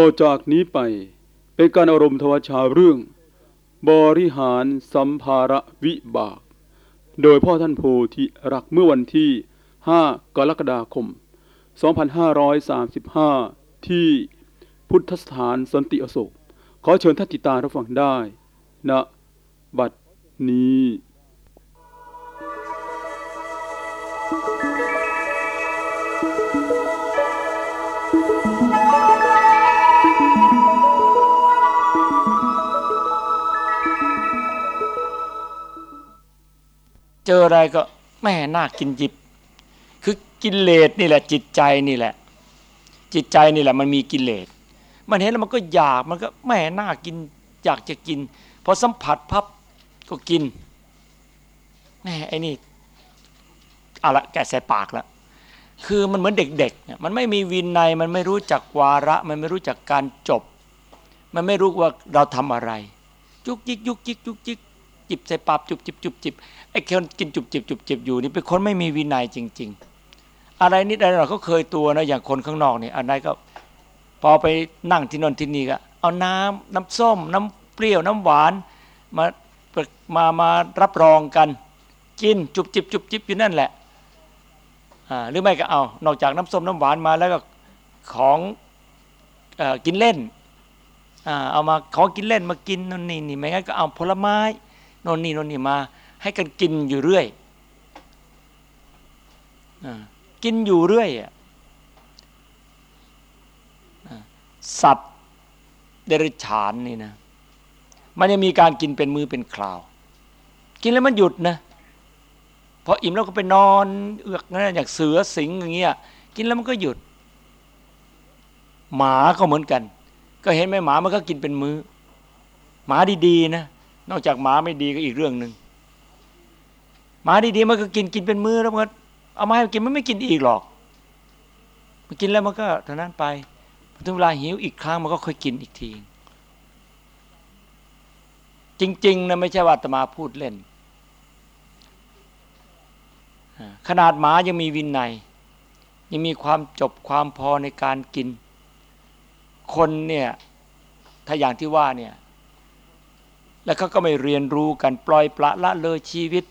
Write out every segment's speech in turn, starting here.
ต่อจากนี้ไปเป็นการอารมณ์ทวชาเรื่อง บริหารสัมภาระวิบาก โดยพ่อท่านโพธิรักเมื่อวันที่ 5 กรกฎาคม 2535 ที่พุทธสถานสันติอโศก ขอเชิญท่านติดตามรับฟังได้ณบัดนี้ เจออะไรก็แม่น่ากินจิบ คือกิเลสนี่แหละ จิตใจนี่แหละ จิตใจนี่แหละ มันมีกิเลสมันเห็นแล้วมันก็อยากมันก็แม่น่ากินอยากจะกินพอสัมผัสพับก็กินแม่ไอ้นี่เอาละแกใส่ปากละคือมันเหมือนเด็กๆเนี่ยมันไม่มีวินัย มันไม่รู้จักวาระ มันไม่รู้จักการจบ มันไม่รู้ว่าเราทำอะไรจุกจิกยุกจิกยุกจิก จิบใส่ปากจุบจิบจุบจิบไอ้คนกินจุบจิบจุบจิบอยู่นี่เป็นคนไม่มีวินัยจริง ๆ อะไรนิดอะไรหน่อยเขาเคยตัวนะอย่างคนข้างนอกนี่อันไหนก็พอไปนั่งที่นนที่นี่ก็เอาน้ำน้ำส้ม น้ำเปรี้ยวน้ำหวานมามามารับรองกัน กินจุบจิบจุบจิบอยู่นั่นแหละอ่าหรือไม่ก็เอา นอกจากน้ำส้มน้ำหวานมาแล้วก็ของเอ่อกินเล่นอ่าเอามาของกินเล่นมากินนั่นนี่นี่ไม่งั้นก็เอาผลไม้ น่นนี่น่นนี่มา ให้กันกินอยู่เรื่อยอกินอยู่เรื่อยอสัตว์เดรัจฉานนี่นะ มันยังมีการกินเป็นมือเป็นคราว กินแล้วมันหยุดนะพออิ่มแล้วก็ไปนอนเอือกนั่นอย่างเสือสิงอย่างเงี้ยกินแล้วมันก็หยุด หมาก็เหมือนกัน ก็เห็นไหมหมามันก็กินเป็นมือหมาดีๆนะ นอกจากหมาไม่ดีก็อีกเรื่องหนึ่งหมาดีๆมันก็กินกินเป็นมือแล้วมันเอามาให้กินมันไม่กินอีกหรอก มันกินแล้วมันก็เท่านั้นไปถึงเวลาหิวอีกครั้งมันก็ค่อยกินอีกที จริง ๆนะไม่ใช่ว่าตมาพูดเล่นขนาดหมายังมีวินัย ยังมีความจบความพอในการกิน คนเนี่ยถ้าอย่างที่ว่าเนี่ย แล้วเขาก็ไม่เรียนรู้กันปล่อยปละละเลยชีวิต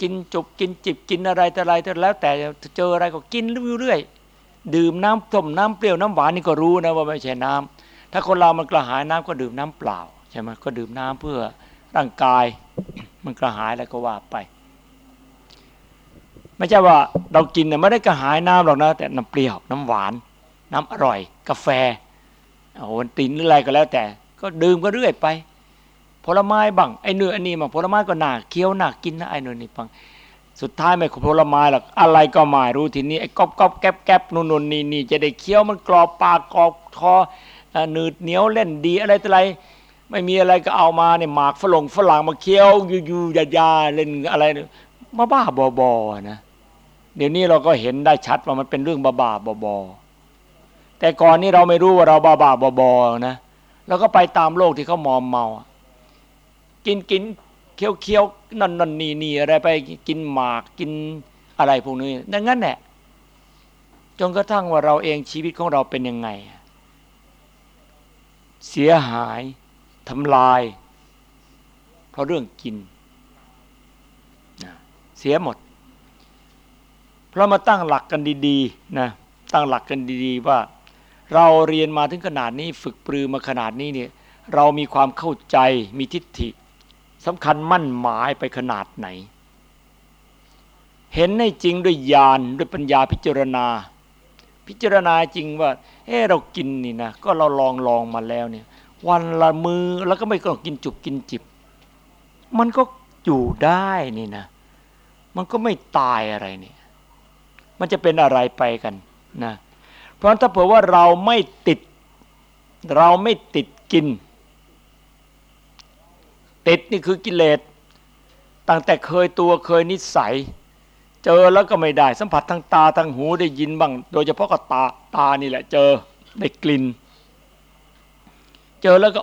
กินจบกินจิบกินอะไรแต่อะไรแต่แล้ว แต่เจออะไรก็กินเรื่อยๆดื่มน้ำส้มน้ำเปรี้ยวน้ำหวานนี่ก็รู้นะว่าไม่ใช่น้ำถ้าคนเรามันกระหายน้ำก็ดื่มน้ำเปล่าใช่ไหมก็ดื่มน้ำเพื่อร่างกาย มันกระหายแล้วก็ว่าไปไม่ใช่ว่าเรากินเนี่ยไม่ได้กระหายน้ำหรอกนะแต่น้ำเปรี้ยวน้ำหวาน น้ำอร่อย กาแฟโอ้โหตินหรืออะไรก็แล้วแต่ ก็ดื่มก็เรื่อยไป ผลไม้บ้างไอ้เนื้ออันนี้บางผลไม้ก็หน่าเคี้ยวหน่ากินนะไอ้เนื้อนี่บางสุดท้ายไม่ผลไม้หรอกอะไรก็ไม่รู้ทีนี้ไอ้ก๊อบก๊อบแก๊บแก๊บนู่นนู่นนี่นี่จะได้เคี้ยวมันกรอบปากกรอบคอหนืดเหนียวเล่นดีอะไรต่ออะไร ไม่มีอะไรก็เอามาเนี่ยหมากฝรั่งฝรั่งมาเคี้ยวยูๆยาๆเล่นอะไรมาบ้าบอๆนะเดี๋ยวนี้เราก็เห็นได้ชัดว่ามันเป็นเรื่องบ้าบ้าบอๆแต่ก่อนนี้เราไม่รู้ว่าเราบ้าบ้าบอๆนะเราก็ไปตามโลกที่เขามอมเมา กินกินเคี้ยวเคี้ยวนั่นนั่นนี่นี่อะไรไปกินหมากกินอะไรพวกนี้ดังนั้นแหละจนกระทั่งว่าเราเองชีวิตของเราเป็นยังไง เสียหายทำลาย เพราะเรื่องกิน เสียหมด เพราะมาตั้งหลักกันดีๆนะตั้งหลักกันดีๆว่า เราเรียนมาถึงขนาดนี้ฝึกปรือมาขนาดนี้เนี่ยเรามีความเข้าใจมีทิฏฐิ สำคัญมั่นหมายไปขนาดไหน เห็นในจริงด้วยญาณด้วยปัญญาพิจารณา พิจารณาจริงว่าเออเรากินนี่นะก็เราลองลองมาแล้วเนี่ย วันละมือแล้วก็ไม่ต้องกินจุบกินจิบ มันก็อยู่ได้นี่นะ มันก็ไม่ตายอะไรเนี่ยมันจะเป็นอะไรไปกันนะเพราะถ้าเผื่อว่าเราไม่ติด เราไม่ติดกิน ติดนี่คือกิเลสตั้งแต่เคยตัวเคยนิสัย เจอแล้วก็ไม่ได้ สัมผัสทางตาทางหูได้ยินบ้าง โดยเฉพาะกับตาตานี่แหละ เจอได้กลิ่น เจอแล้วก็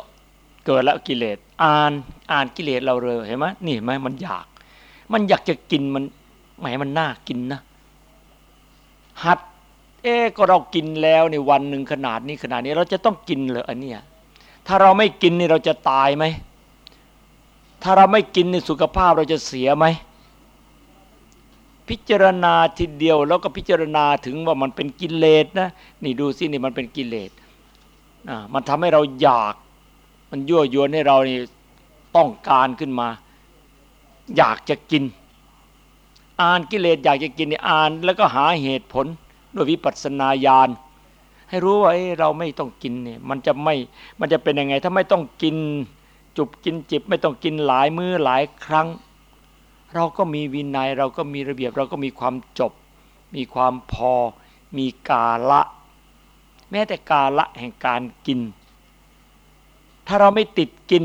เกิดแล้วกิเลสอ่านอ่านกิเลสเราเลยเห็นไหมนี่ไหมมันอยาก มันอยากจะกินมันแหมมันน่ากินนะ หัด เอ๊ก็เรากินแล้วในวันหนึ่งขนาดนี้ขนาดนี้เราจะต้องกินเหรออันเนี้ยถ้าเราไม่กินนี่เราจะตายไหม ถ้าเราไม่กินในสุขภาพเราจะเสียไหม พิจารณาทีเดียวแล้วก็พิจารณาถึงว่ามันเป็นกิเลสนะ นี่ดูสินี่มันเป็นกิเลสมันทำให้เราอยาก มันยั่วยวนให้เรานี่ต้องการขึ้นมา อยากจะกิน อ่านกิเลสอยากจะกินนี่อ่าน แล้วก็หาเหตุผลด้วยวิปัสสนาญาณให้รู้ว่าเราไม่ต้องกินเนี่ยมันจะไม่มันจะเป็นยังไง ถ้าไม่ต้องกิน จุบกินจิบไม่ต้องกินหลายมื้อหลายครั้ง เราก็มีวินัยเราก็มีระเบียบเราก็มีความจบ มีความพอ มีกาละ แม้แต่กาละแห่งการกิน ถ้าเราไม่ติดกิน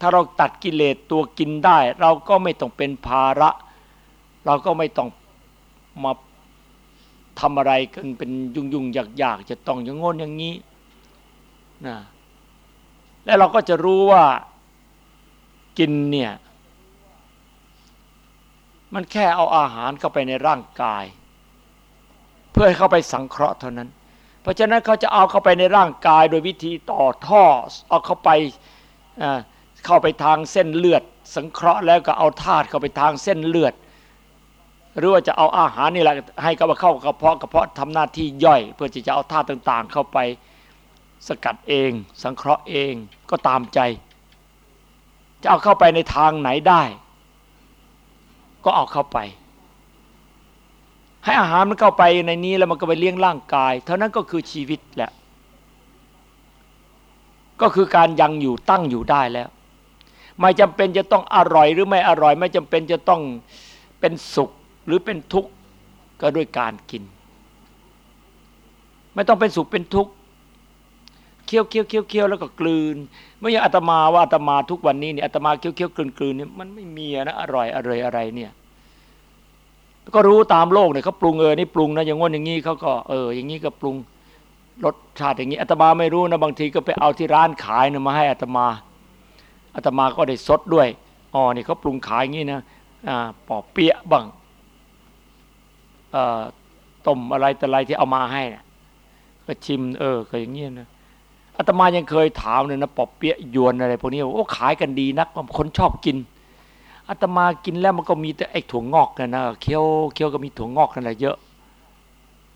ถ้าเราตัดกิเลสตัวกินได้ เราก็ไม่ต้องเป็นภาระ เราก็ไม่ต้องมาทำอะไรกันเป็นยุ่งยุ่งยากยากจะต้องอย่างงนอย่างนี้นะและเราก็จะรู้ว่า กินเนี่ย มันแค่เอาอาหารเข้าไปในร่างกาย เพื่อให้เข้าไปสังเคราะห์เท่านั้น เพราะฉะนั้นเขาจะเอาเข้าไปในร่างกาย โดยวิธีต่อท่อเอาเข้าไปเข้าไปทางเส้นเลือด สังเคราะห์แล้วก็เอาธาตุเข้าไปทางเส้นเลือดหรือว่าจะเอาอาหารนี่แหละให้กับเข้ากระเพาะกระเพาะทำหน้าที่ย่อย เพื่อที่จะเอาธาตุต่างๆ เข้าไปสกัดเอง สังเคราะห์เองก็ตามใจ จะเอาเข้าไปในทางไหนได้ ก็เอาเข้าไป ให้อาหารมันเข้าไปในนี้แล้วมันก็ไปเลี้ยงร่างกาย เท่านั้นก็คือชีวิตแหละ ก็คือการยังอยู่ตั้งอยู่ได้แล้ว ไม่จำเป็นจะต้องอร่อยหรือไม่อร่อย ไม่จำเป็นจะต้องเป็นสุขหรือเป็นทุกข์ก็ด้วยการกิน ไม่ต้องเป็นสุขเป็นทุกข์ เคี้ยวเคี้ยวเคี้ยวเคี้ยวแล้วก็กลืนไม่อย่างอาตมาว่าอาตมาทุกวันนี้เนี่ยอาตมาเคี้ยวเคี้ยวกลืนกลืนเนี่ยมันไม่มีนะอร่อยอะไรอะไรเนี่ยก็รู้ตามโลกเนี่ยเขาปรุงเออนี่ปรุงนะอย่างง้นอย่างงี้เขาก็เออ อย่างงี้ก็ปรุงรสชาติอย่างนี้อาตมาไม่รู้นะบางทีก็ไปเอาที่ร้านขายนะมาให้อาตมาอาตมาก็ได้สดด้วยอ๋อนี่เขาปรุงขายอย่างนี้นะอ่าปอเปี๊ยะบ้างต้มอะไรแต่อะไรที่เอามาให้นะก็ชิม เออก็อย่างเงี้ยนะ อาตมายังเคยถามเลยนะปอบเปี๊ยะยวนอะไรพวกนี้โอ้ขายกันดีนักคนชอบกินอาตมากินแล้วมันก็มีแต่ไอ้ถั่วงอกนะนะเคี้ยวเคี้ยวก็มีถั่วงอกนั่นแหละเยอะ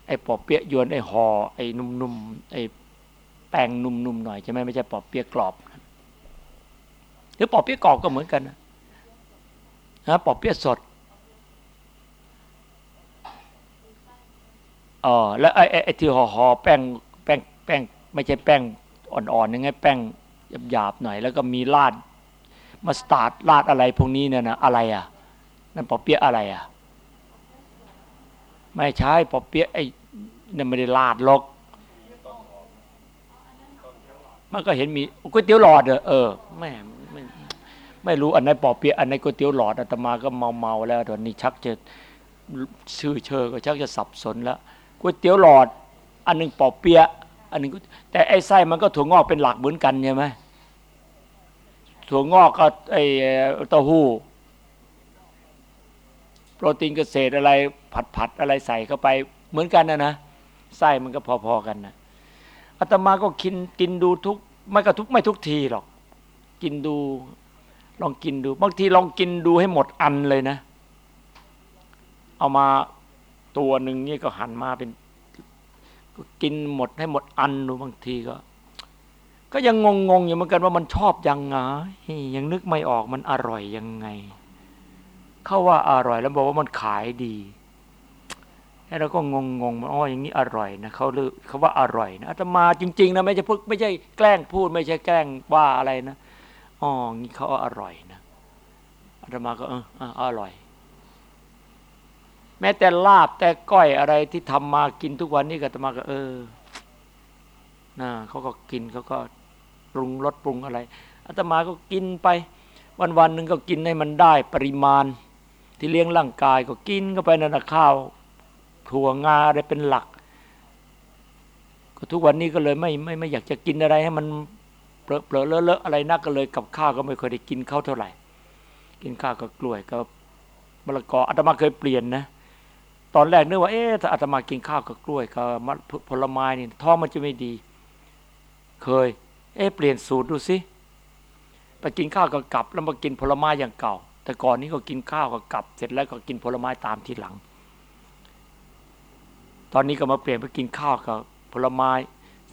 ไอ้ปอบเปี๊ยะยวนไอ้ห่อไอ้นุ่มๆไอ้แป้งนุ่มๆหน่อยใช่ไหมไม่ใช่ปอบเปี๊ยะกรอบหรือปอบเปี๊ยะกรอบก็เหมือนกันนะนะปอบเปี๊ยะสดอ๋อแล้วไอ้ไอ้ที่ห่อห่อแป้งแป้งแป้งไม่ใช่แป้ง อ่อนๆยังไงแป้งหยาบๆหน่อย แล้วก็มีราดมาสตาร์ทราดอะไรพวกนี้เนี่ยนะอะไรอะนั่นปอเปี๊ยะอะไรอะ ไม่ใช่ปอเปี๊ยะไอ้นั่นไม่ได้ราดลกมันก็เห็นมีก๋วยเตี๋ยวหลอดเออเออไม่ไม่ไม่รู้อันไหนปอเปี๊ยะอันไหนก๋วยเตี๋ยวหลอดอาตมาก็เมาเมาแล้วตอนนี้ชักจะชื่อเชอก็ชักจะสับสนแล้วก๋วยเตี๋ยวหลอด อันหนึ่งปอเปี๊ยะ อันหนึ่งแต่ไอ้ไส้มันก็ถั่วงอกเป็นหลักเหมือนกันใช่ไหมถั่วงอกก็ไอ้เต้าหู้โปรตีนเกษตรอะไรผัดผัดอะไรใส่เข้าไปเหมือนกันนะนะไส้มันก็พอๆกันนะอาตมาก็กินกินดูทุกไม่ก็ทุกไม่ทุกทีหรอก กินดูลองกินดู บางทีลองกินดูให้หมดอันเลยนะ เอามาตัวหนึ่งนี่ก็หันมาเป็น ก็กินหมดให้หมดอันดูบางทีก็ ก็ยังงงๆอยู่เหมือนกันว่ามันชอบยังไงยังนึกไม่ออกมันอร่อยยังไง เขาว่าอร่อยแล้วบอกว่ามันขายดีแล้วเราก็งงๆมันอ๋ออย่างนี้อร่อยนะเขาเลือเขาว่าอร่อยนะอาตมาจริง ๆนะไม่ใช่พูดไม่ใช่แกล้งพูด ไม่ใช่แกล้งว่าอะไรนะอ๋อนี่เขาอร่อยนะอาตมาก็เอออร่อย แม้แต่ลาบแต่ก้อยอะไรที่ทำมากินทุกวันนี้ก็ตมาก็ เออนะเขาก็กินเขาก็ปรุงรสปรุงอะไรอาตมาก็กินไป วันวันหนึ่งก็กินให้มันได้ปริมาณ ที่เลี้ยงร่างกายก็กินเข้าไปนั่นข้าวถั่วงาอะไรเป็นหลัก ก็ทุกวันนี้ก็เลยไม่ไม่ไม่อยากจะกินอะไรให้มันเปลอะเปลอะเลอะอะไรนักก็เลยกับข้าวก็ไม่เคยได้กินข้าวเท่าไหร่ กินข้าวก็กล้วยกับมะละกออาตมาเคยเปลี่ยนนะ ตอนแรกนึกว่าเอ๊ะถ้าอาตมากินข้าวกับกล้วยกับผลไม้นี่ท้องมันจะไม่ดี เคย เอ๊ะเปลี่ยนสูตรดูสิไปกินข้าวกับกับแล้วมากินผลไม้อย่างเก่า แต่ก่อนนี้ก็กินข้าวกับกับ เสร็จแล้วก็กินผลไม้ตามทีหลัง ตอนนี้ก็มาเปลี่ยนไปกินข้าวกับผลไม้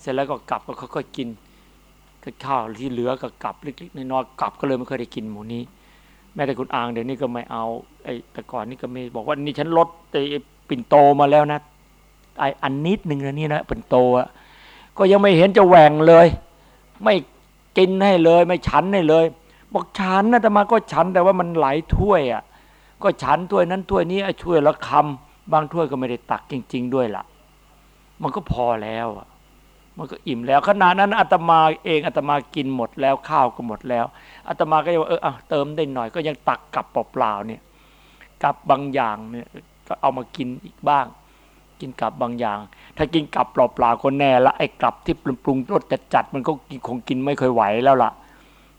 เสร็จแล้วก็กลับก็ค่อยๆกินกับข้าวที่เหลือก็กลับเล็กๆน้อยๆกลับก็เลยไม่เคยได้กินหมูนี้ แม้แต่คุณอางเดี๋ยวนี้ก็ไม่เอาไอ้แต่ก่อนนี่ก็ไม่บอกว่านี่ฉันลดไอ้ ปิ่นโตมาแล้วนะไอ้อันนิดหนึ่งนะนี่นะปิ่นโตอะก็ยังไม่เห็นจะแหว่งเลย ไม่กินให้เลย ไม่ฉันให้เลย บอกฉันนะแต่มาก็ฉันแต่ว่ามันหลายถ้วยอะก็ฉันถ้วยนั้นถ้วยนี้ถ้วยละคำบางถ้วยก็ไม่ได้ตักจริง ๆ ด้วยล่ะ มันก็พอแล้วอะมันก็อิ่มแล้วขณะนั้นอาตมาเองอาตมากินหมดแล้วข้าวก็หมดแล้วอาตมาก็ยังว่าเออเติมได้หน่อยก็ยังตักกลับเปล่าๆเนี่ยกับบางอย่างเนี่ย ก็เอามากินอีกบ้าง กินกับบางอย่าง ถ้ากินกับเปล่าๆก็แน่ละไอ้กลับที่ปรุงรสจัดๆมันก็คงกินไม่เคยไหวแล้วล่ะ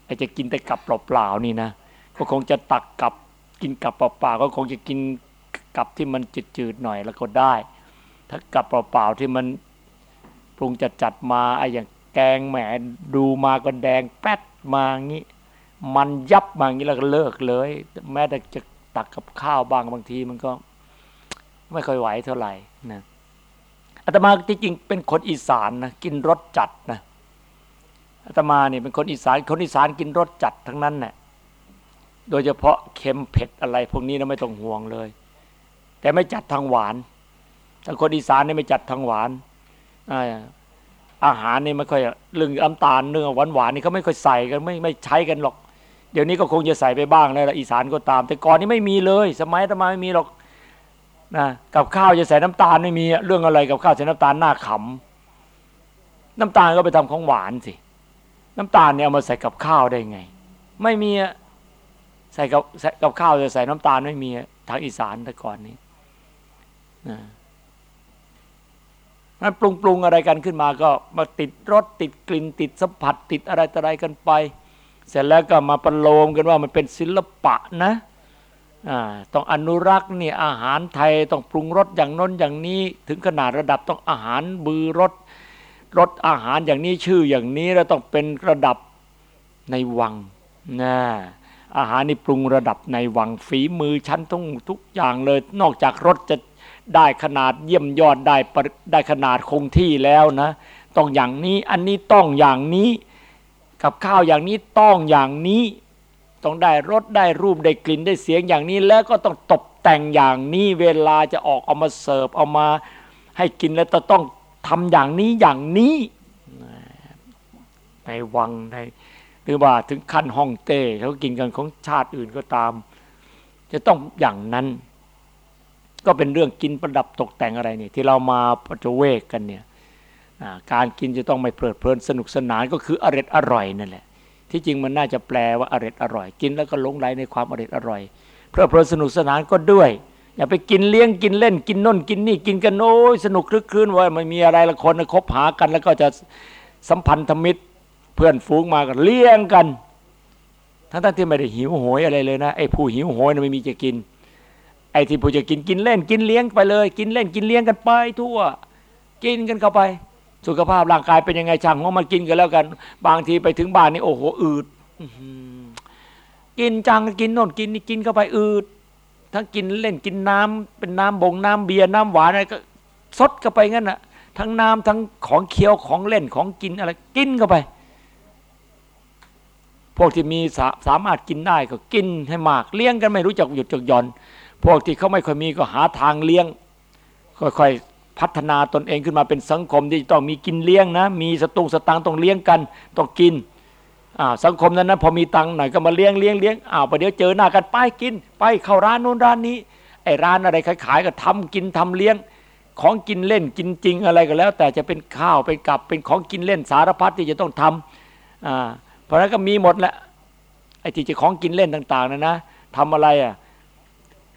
ไอ้จะกินแต่กับเปล่าๆนี่นะก็คงจะตักกับกินกับเปล่าๆก็คงจะกินกับที่มันจืดๆหน่อยแล้วก็ได้ ถ้ากับเปล่าๆที่มันปรุงจัดจัดมาไอ้อย่างแกงแหมดูมาก็แดงแป๊ดมางี้ มันยับมางี้แล้วก็เลิกเลย แม้แต่จะตักกับข้าวบางบางทีมันก็ ไม่ค่อยไหวเท่าไหร่นะอาตมาที่จริงเป็นคนอีสานนะกินรสจัดนะอาตมาเนี่ยเป็นคนอีสานคนอีสานกินรสจัดทั้งนั้นแหละโดยเฉพาะเค็มเผ็ดอะไร พวกนี้นะไม่ต้องห่วงเลย แต่ไม่จัดทางหวานถ้าคนอีสานเนี่ยไม่จัดทางหวานอาหารนี่ไม่ค่อยเรื่องน้ำตาลเนื้อหวานหวานนี่เขาไม่ค่อยใส่กันไม่ไม่ใช้กันหรอก เดี๋ยวนี้ก็คงจะใส่ไปบ้างแล้วอีสานก็ตาม แต่ก่อนนี้ไม่มีเลย สมัยธรรมาไม่มีหรอก นะกับข้าวจะใส่น้ำตาลไม่มีเรื่องอะไรกับข้าวใส่น้ำตาลหน้าขำน้ำตาลก็ไปทำของหวานสิน้ำตาลเนี่ยเอามาใส่กับข้าวได้ไง ไม่มีใส่กับใส่กับข้าวจะใส่น้ำตาลไม่มีทางอีสานแต่ก่อนนี้นะนั้นปรุงปรุงอะไรกันขึ้นมาก็มาติดรสติดกลิ่นติดสัมผัสติดอะไรต่ออะไรกันไป เสร็จแล้วก็มาประโลมกันว่ามันเป็นศิลปะนะ ต้องอนุรักษ์นี่อาหารไทยต้องปรุงรสอย่างน้นอย่างนี้ ถึงขนาดระดับต้องอาหารบือรสรสอาหารอย่างนี้ชื่ออย่างนี้แล้วต้องเป็นระดับในวังนะอาหารนี่ปรุงระดับในวังฝีมือชั้นต้องทุกอย่างเลย นอกจากรสจะได้ขนาดเยี่ยมยอดได้ได้ขนาดคงที่แล้วนะ ต้องอย่างนี้อันนี้ต้องอย่างนี้ กับข้าวอย่างนี้ต้องอย่างนี้ ต้องได้รสได้รูปได้กลิ่นได้เสียงอย่างนี้ แล้วก็ต้องตกแต่งอย่างนี้เวลาจะออกเอามาเสิร์ฟเอามาให้กินแล้วต้องทำอย่างนี้อย่างนี้ในวังในหรือว่าถึงขั้นห้องเต้เขากินกันของชาติอื่นก็ตาม จะต้องอย่างนั้น ก็เป็นเรื่องกินประดับตกแต่งอะไรนี่ที่เรามาปัจเวกกันเนี่ยการกินจะต้องไม่เพลิดเพลินสนุกสนานก็คืออร่อยอร่อยนั่นแหละ ที่จริงมันน่าจะแปลว่าอร่อยอร่อย กินแล้วก็หลงไหลในความอร่อยอร่อยเพลิดเพลินสนุกสนานก็ด้วย อย่าไปกินเลี้ยงกินเล่นกินน่นกินนี่กินกันโอ้ยสนุกคลึกคลื้นว่ามันมีอะไรละคนคบหากัน แล้วก็จะสัมพันธมิตรเพื่อนฝูงมากันเลี้ยงกัน ทั้งๆที่ไม่ได้หิวโหยอะไรเลยนะไอ้ผู้หิวโหยนะไม่มีจะกิน ไอ้ที่ผู้จะกินกินเล่นกินเลี้ยงไปเลย กินเล่นกินเลี้ยงกันไปทั่ว กินกันเข้าไป สุขภาพร่างกายเป็นยังไงช่างของมันกินกันแล้วกัน บางทีไปถึงบ้านนี่โอ้โหอืดกินจังกินโน่นกินนี่กินเข้าไปอืดทั้งกินเล่นกินน้ำเป็นน้ำบงน้ำเบียร์น้ำหวานอะไรก็ซดเข้าไปงั้นน่ะ ทั้งน้ำทั้งของเคี้ยวของเล่นของกินอะไร กินเข้าไป พวกที่มีสาสามารถกินได้ก็กินให้มากเลี้ยงกันไม่รู้จักหยุดจักหย่อน พวกที่เขาไม่ค่อยมีก็หาทางเลี้ยง ค่อยๆ พัฒนาตนเองขึ้นมาเป็นสังคมที่ต้องมีกินเลี้ยงนะ มีสตุงสตังต้องเลี้ยงกันต้องกินสังคมนั้นนะพอมีตังหน่อยก็มาเลี้ยงเลี้ยงเลี้ยงอ้าวประเดี๋ยวเจอหน้ากันไปกิน ไปเข้าร้านโน้นร้านนี้ไอ้ร้านอะไรขายๆก็ทำกินทำเลี้ยง ของกินเล่นกินจริงอะไรก็แล้ว แต่จะเป็นข้าวเป็นกับเป็นของกินเล่นสารพัดที่จะต้องทำอ่าเพราะนั้นก็มีหมดแหละไอ้ที่จะของกินเล่นต่าง ๆนะนะทำอะไรอะ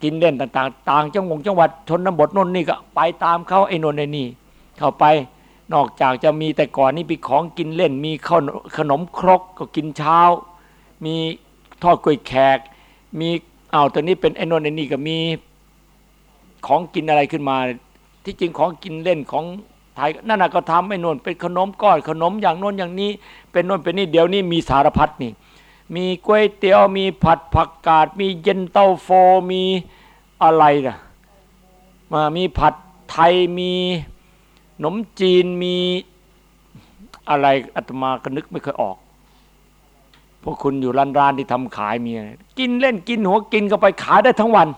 กินเล่นต่าง ๆ ต่างจังหวงจังหวัดชนบทนนนี่ก็ไปตามเขาไอ้นนไอ้นี่ เข้าไปนอกจากจะมีแต่ก่อนนี่มีของกินเล่น มีข้าวขนมครกก็กินเช้า มีทอดกล้วยแขก มีเอาตัวนี้เป็นไอ้นนไอ้นี่ก็มีของกินอะไรขึ้นมา ที่จริงของกินเล่นของไทยนั่นน่ะก็ทำไม่นนเป็นขนมก้อนขนมอย่างโน้นอย่างนี้ เป็นโน้นเป็นนี่เดี๋ยวนี้มีสารพัดนี่ มีก๋วยเตี๋ยวมีผัดผักกาด มีเย็นเต้าโฟมีอะไรนะมามีผัดไทยมีขนมจีนมีอะไรอาตมาก็นึกไม่เคยออก พวกคุณอยู่ร้านร้านที่ทำขายมีกินเล่นกินหัวกินก็ไปขายได้ทั้งวัน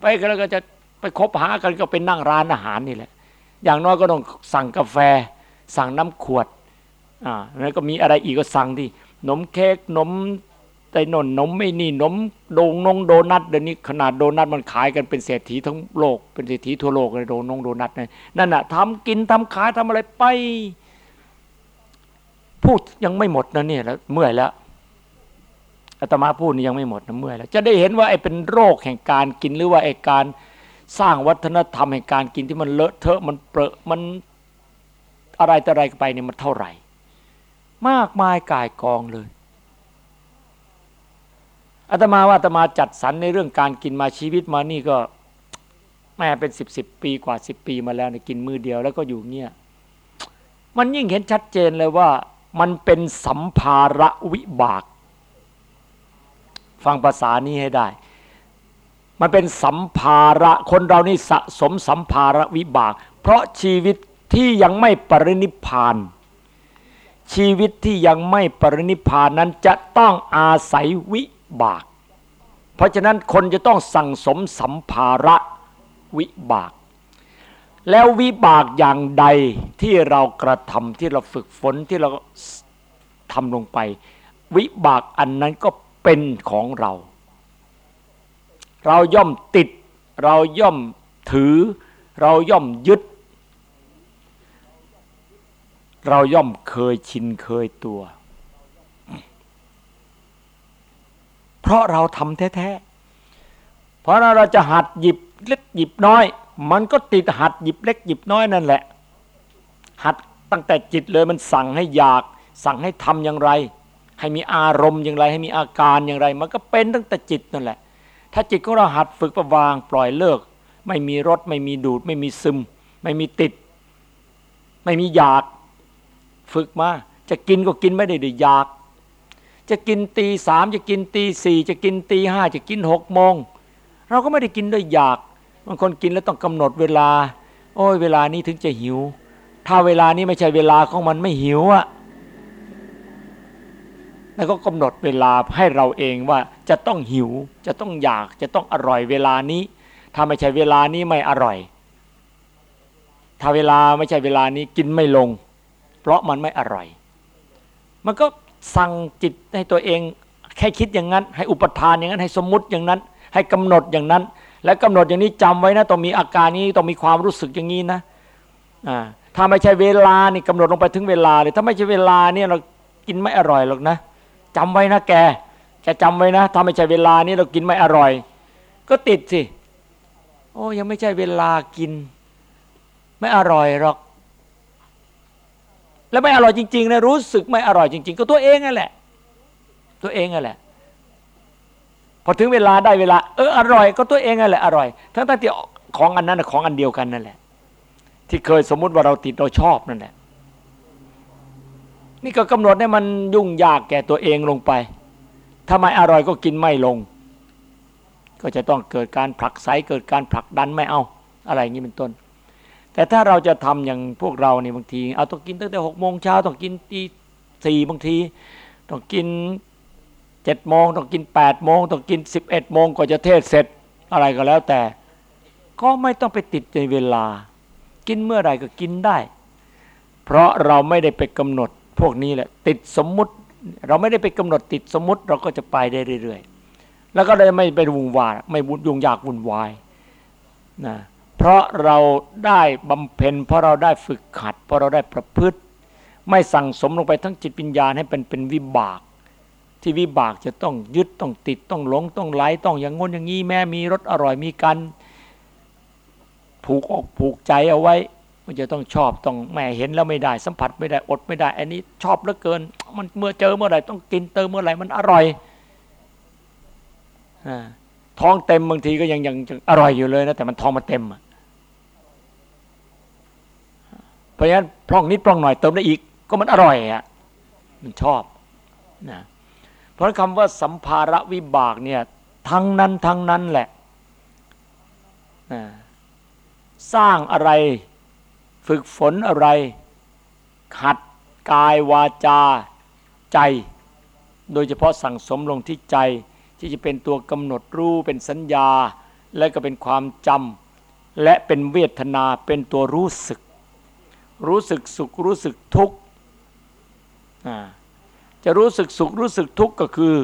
ไปกันแล้วก็จะไปคบหากันก็เป็นนั่งร้านอาหารนี่แหละ อย่างน้อยก็ต้องสั่งกาแฟ สั่งน้ำขวดอ่าแล้วก็มีอะไรอีกก็สั่งที่ นมเค้กนมไต่นนนมไม่นี่นมโดงนงโดนัทเดี๋ยวนี้ขนาดโดนัทมันขายกันเป็นเศรษฐีทั้งโลก เป็นเศรษฐีทั่วโลกเลยโดนงโดนัทนั่นน่ะทำกินทำขายทำอะไรไป พูดยังไม่หมดนะเนี่ยแล้วเมื่อยแล้วอาตมาพูดนี่ยังไม่หมดนะเมื่อยแล้วจะได้เห็นว่าไอ้เป็นโรคแห่งการกินหรือว่าไอ้การสร้างวัฒนธรรมแห่งการกินที่มันเลอะเทอะมันเปรอะมันอะไรแต่อะไรไปเนี่ยมันเท่าไหร่ มากมายกายกองเลยอาตมาว่าอาตมาจัดสรรในเรื่องการกินมาชีวิตมานี่ก็แม่เป็นสิบสิบปีกว่าสิบปีมาแล้วเนี่ยกินมือเดียวแล้วก็อยู่เงี้ยมันยิ่งเห็นชัดเจนเลยว่า มันเป็นสัมภาระวิบาก ฟังภาษานี้ให้ได้ มันเป็นสัมภาระคนเรานี่สะสมสัมภาระวิบาก เพราะชีวิตที่ยังไม่ปรินิพาน ชีวิตที่ยังไม่ปรินิพานนั้นจะต้องอาศัยวิบาก เพราะฉะนั้นคนจะต้องสั่งสมสัมภาระวิบาก แล้ววิบากอย่างใดที่เรากระทำที่เราฝึกฝนที่เราทำลงไป วิบากอันนั้นก็เป็นของเรา เราย่อมติด เราย่อมถือ เราย่อมยึด เราย่อมเคยชินเคยตัว เพราะเราทำแท้ๆเพราะเราจะหัดหยิบเล็กหยิบน้อย มันก็ติดหัดหยิบเล็กหยิบน้อยนั่นแหละ หัดตั้งแต่จิตเลยมันสั่งให้อยาก สั่งให้ทำอย่างไร ให้มีอารมณ์อย่างไร ให้มีอาการอย่างไร มันก็เป็นตั้งแต่จิตนั่นแหละ ถ้าจิตของเราหัดฝึกประวางปล่อยเลิก ไม่มีรสไม่มีดูด ไม่มีซึม ไม่มีติด ไม่มีอยาก ฝึกมา จะกินก็กินไม่ได้ด้วยอยาก จะกินตีสามจะกินตีสี่จะกินตีห้าจะกินหกโมง เราก็ไม่ได้กินด้วยอยากบางคนกินแล้วต้องกำหนดเวลา โอ้ยเวลานี้ถึงจะหิว ถ้าเวลานี้ไม่ใช่เวลาของมันไม่หิวอะแล้วก็กำหนดเวลาให้เราเองว่าจะต้องหิว จะต้องอยากจะต้องอร่อยเวลานี้ ถ้าไม่ใช่เวลานี้ไม่อร่อย ถ้าเวลาไม่ใช่เวลานี้กินไม่ลง เพราะมันไม่อร่อย มันก็สั่งจิตให้ตัวเองแค่คิดอย่างนั้น ให้อุปทานอย่างนั้น ให้สมมติอย่างนั้น ให้กำหนดอย่างนั้น และกำหนดอย่างนี้จำไว้นะต้องมีอาการนี้ต้องมีความรู้สึกอย่างนี้นะอ่าถ้าไม่ใช่เวลานี่กำหนดลงไปถึงเวลาเลยถ้าไม่ใช่เวลาเนี่ยเรากินไม่อร่อยหรอกนะจำไว้นะแกแกจำไว้นะ ถ้าไม่ใช่เวลานี้เรากินไม่อร่อย ก็ติดสิโอ้ยังไม่ใช่เวลากิน ไม่อร่อยหรอก แล้วไม่อร่อยจริงๆนะรู้สึกไม่อร่อยจริง ๆ ก็ตัวเองนั่นแหละ ตัวเองนั่นแหละ พอถึงเวลาได้เวลา เอออร่อย ก็ตัวเองนั่นแหละอร่อย ทั้งทั้งที่ของอันนั้นของอันเดียวกันนั่นแหละ ที่เคยสมมุติว่าเราติดเราชอบนั่นแหละ นี่ก็กำหนดให้มันยุ่งยากแก่ตัวเองลงไปถ้าไม่อร่อยก็กินไม่ลง ก็จะต้องเกิดการผลักไสเกิดการผลักดันไม่เอา อะไรอย่างนี้เป็นต้น แต่ถ้าเราจะทำอย่างพวกเราเนี่ยบางที เอาต้องกินตั้งแต่หกโมงเช้าต้องกินตีสี่บางที ต้องกินเจ็ดโมงต้องกินแปดโมงต้องกินสิบเอ็ดโมงกว่าจะเทศเสร็จอะไรก็แล้วแต่ ก็ไม่ต้องไปติดในเวลา กินเมื่อไหร่ก็กินได้ เพราะเราไม่ได้ไปกำหนดพวกนี้แหละ ติดสมมุติ เราไม่ได้ไปกำหนดติดสมมุติเราก็จะไปได้เรื่อยๆ แล้วก็เลยไม่ไปวุ่นวายไม่บุญยุ่งยากวุ่นวายนะ เพราะเราได้บำเพ็ญ เพราะเราได้ฝึกขัด เพราะเราได้ประพฤติ ไม่สั่งสมลงไปทั้งจิตปัญญาให้เป็นเป็นวิบาก ที่วิบากจะต้องยึดต้องติดต้องหลงต้องไหลต้องอย่างงนอย่างนี้แม้มีรสอร่อยมีกันผูกอกผูกใจเอาไว้ มันจะต้องชอบต้องแม่เห็นแล้วไม่ได้ สัมผัสไม่ได้อดไม่ได้ อันนี้ชอบเหลือเกิน มันเมื่อเจอเมื่อไหร่ต้องกินเติมเมื่อไหร่มันอร่อยทท้องเต็มบางทีก็ยังยังอร่อยอยู่เลยนะแต่มันท้องมันเต็มเพ ราะฉะนั้นพร่องนิดพร่องหน่อยเติมได้อีก ก็มันอร่อยอะมันชอบนะเพราะคำว่าสัมภาระวิบากเนี่ยทั้งนั้นทั้งนั้นแหละสร้างอะไรฝึกฝนอะไร ขัดกายวาจาใจ โดยเฉพาะสั่งสมลงที่ใจที่จะเป็นตัวกำหนดรู้เป็นสัญญา และก็เป็นความจำและเป็นเวทนาเป็นตัวรู้สึก รู้สึกสุขรู้สึกทุกข์จะรู้สึกสุขรู้สึกทุกข์ก็คือ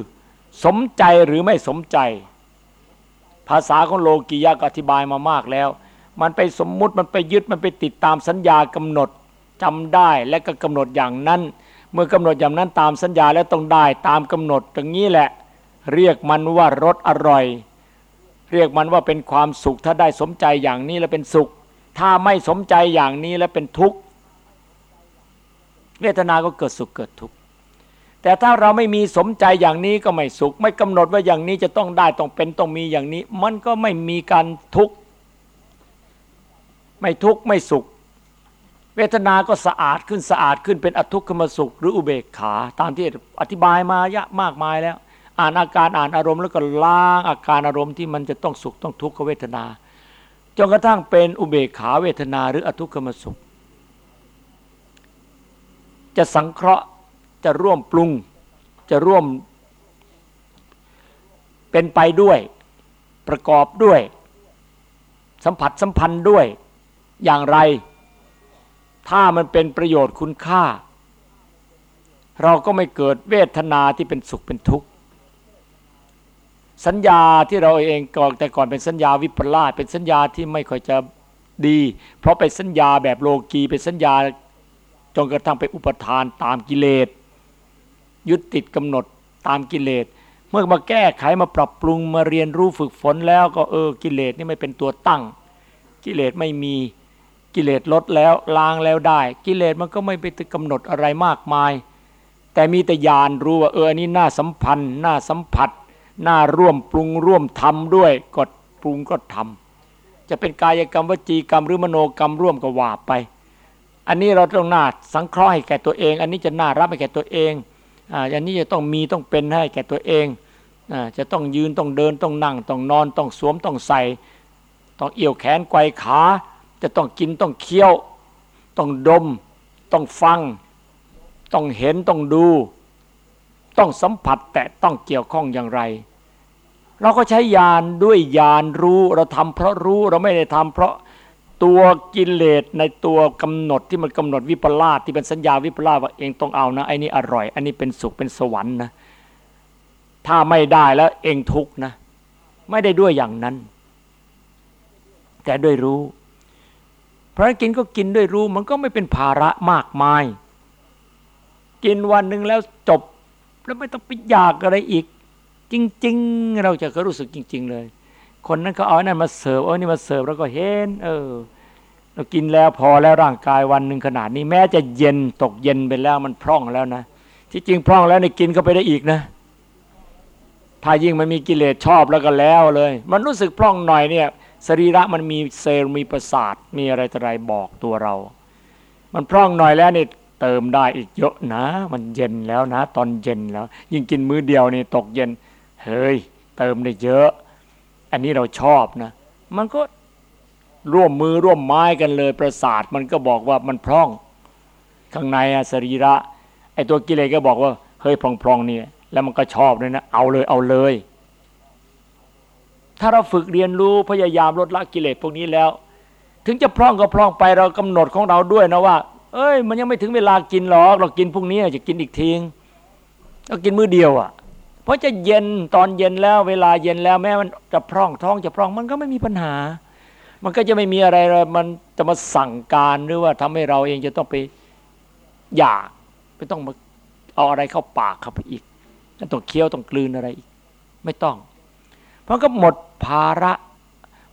สมใจหรือไม่สมใจ ภาษาของโลกียะก็อธิบายมามากแล้ว มันไปสมมุติมันไปยึดมันไปติดตามสัญญากำหนดจำได้และก็กำหนดอย่างนั้น เมื่อกำหนดอย่างนั้นตามสัญญาแล้วต้องได้ตามกำหนดอย่างนี้แหละ เรียกมันว่ารสอร่อย เรียกมันว่าเป็นความสุขถ้าได้สมใจอย่างนี้แล้วเป็นสุข ถ้าไม่สมใจอย่างนี้แล้วเป็นทุกข์ เวทนาก็เกิดสุขเกิดทุกข์แต่ถ้าเราไม่มีสมใจอย่างนี้ก็ไม่สุข ไม่กำหนดว่าอย่างนี้จะต้องได้ต้องเป็นต้องมีอย่างนี้ มันก็ไม่มีการทุกข์ไม่ทุกข์ไม่สุข เวทนาก็สะอาดขึ้นสะอาดขึ้นเป็นอทุกขมสุข หรืออุเบกขา ตามที่อธิบายมายะมากมายแล้ว อ่านอาการอ่านอารมณ์แล้วก็ล้างอาการอารมณ์ที่มันจะต้องสุขต้องทุกขเวทนาจนกระทั่งเป็นอุเบกขาเวทนาหรืออทุกขมสุข จะสังเคราะห์จะร่วมปรุง จะร่วม เป็นไปด้วย ประกอบด้วย สัมผัสสัมพันธ์ด้วยอย่างไร ถ้ามันเป็นประโยชน์คุณค่า เราก็ไม่เกิดเวทนาที่เป็นสุขเป็นทุกข์สัญญาที่เราเองก่อนแต่ก่อนเป็นสัญญาวิปลาสเป็นสัญญาที่ไม่ค่อยจะดี เพราะเป็นสัญญาแบบโลกีเป็นสัญญา นกระทั่งไปอุปทานตามกิเลสยึดติดกำหนดตามกิเลสเมื่อมาแก้ไขมาปรับปรุงมาเรียนรู้ฝึกฝนแล้วก็เออกิเลสนี่ไม่เป็นตัวตั้ง กิเลสไม่มีกิเลสลดแล้วล้างแล้วได้ กิเลสมันก็ไม่ไปกำหนดอะไรมากมาย แต่มีแต่ญาณรู้ว่าเอออันนี้น่าสัมพันธ์น่าสัมผัสน่าร่วมปรุงร่วมทำด้วยกดปรุงก็ทำจะเป็นกายกรรมวจีกรรมหรือมโนกรรมร่วมก็ว่าไป อันนี้เราต้องน่าสังเคราะห์ให้แก่ตัวเอง อันนี้จะน่ารับให้แก่ตัวเองอันนี้จะต้องมีต้องเป็นให้แก่ตัวเอง จะต้องยืนต้องเดินต้องนั่งต้องนอนต้องสวมต้องใส่ ต้องเอี่ยวแขนไกวขา จะต้องกินต้องเคี้ยว ต้องดม ต้องฟัง ต้องเห็นต้องดู ต้องสัมผัสแต่ต้องเกี่ยวข้องอย่างไร เราก็ใช้ญาณด้วยญาณรู้เราทำเพราะรู้เราไม่ได้ทำเพราะ ตัวกิเลสในตัวกำหนดที่มันกำหนดวิปลาสที่เป็นสัญญาวิปลาสว่าเองต้องเอานะไอ้นี่อร่อย อันนี้เป็นสุขเป็นสวรรค์นะถ้าไม่ได้แล้วเองทุกข์นะ ไม่ได้ด้วยอย่างนั้น แต่ด้วยรู้พราะกินก็กินด้วยรู้ มันก็ไม่เป็นภาระมากมาย กินวันหนึ่งแล้วจบ แล้วไม่ต้องไปอยากอะไรอีก จริง ๆ เราจะก็รู้สึกจริง ๆ เลย คนนั้นเขาเอานั่นมาเสิร์ฟเอานี่มาเสิร์ฟแล้วก็เห็น เออ เรากินแล้วพอแล้วร่างกายวันหนึ่งขนาดนี้ แม้จะเย็นตกเย็นไปแล้วมันพร่องแล้วนะที่จริงพร่องแล้วในกินก็ไปได้อีกนะ ถ้ายิ่งมันมีกิเลสชอบแล้วก็แล้วเลย มันรู้สึกพร่องหน่อยเนี่ยสรีระมันมีเซลล์มีประสาทมีอะไรต่ออะไรบอกตัวเรา มันพร่องหน่อยแล้วนี่เติมได้อีกเยอะนะ มันเย็นแล้วนะ ตอนเย็นแล้ว ยิ่งกินมื้อเดียวนี่ตกเย็น เฮ้ย เติมได้เยอะ อันนี้เราชอบนะ มันก็ร่วมมือร่วมไม้กันเลย ประสาทมันก็บอกว่ามันพร่อง ข้างในอะสรีระไอตัวกิเลสก็บอกว่าเฮ้ยพร่องๆนี่แล้วมันก็ชอบเลยนะ เอาเลยเอาเลย ถ้าเราฝึกเรียนรู้พยายามลดละกิเลสพวกนี้แล้ว ถึงจะพร่องก็พร่องไปเรากำหนดของเราด้วยนะว่า เอ้ย มันยังไม่ถึงเวลากินหรอกเรากินพรุ่งนี้จะกินอีกทีเรากินมื้อเดียวอะ เพราะจะเย็นตอนเย็นแล้วเวลาเย็นแล้วแม้มันจะพร่องท้องจะพร่องมันก็ไม่มีปัญหา มันก็จะไม่มีอะไรมันจะมาสั่งการหรือว่าทำให้เราเองจะต้องไปอยากไม่ต้องมาเอาอะไรเข้าปากเข้าไปอีกต้องเคี้ยวต้องกลืนอะไรอีก ไม่ต้อง เพราะก็หมดภาระ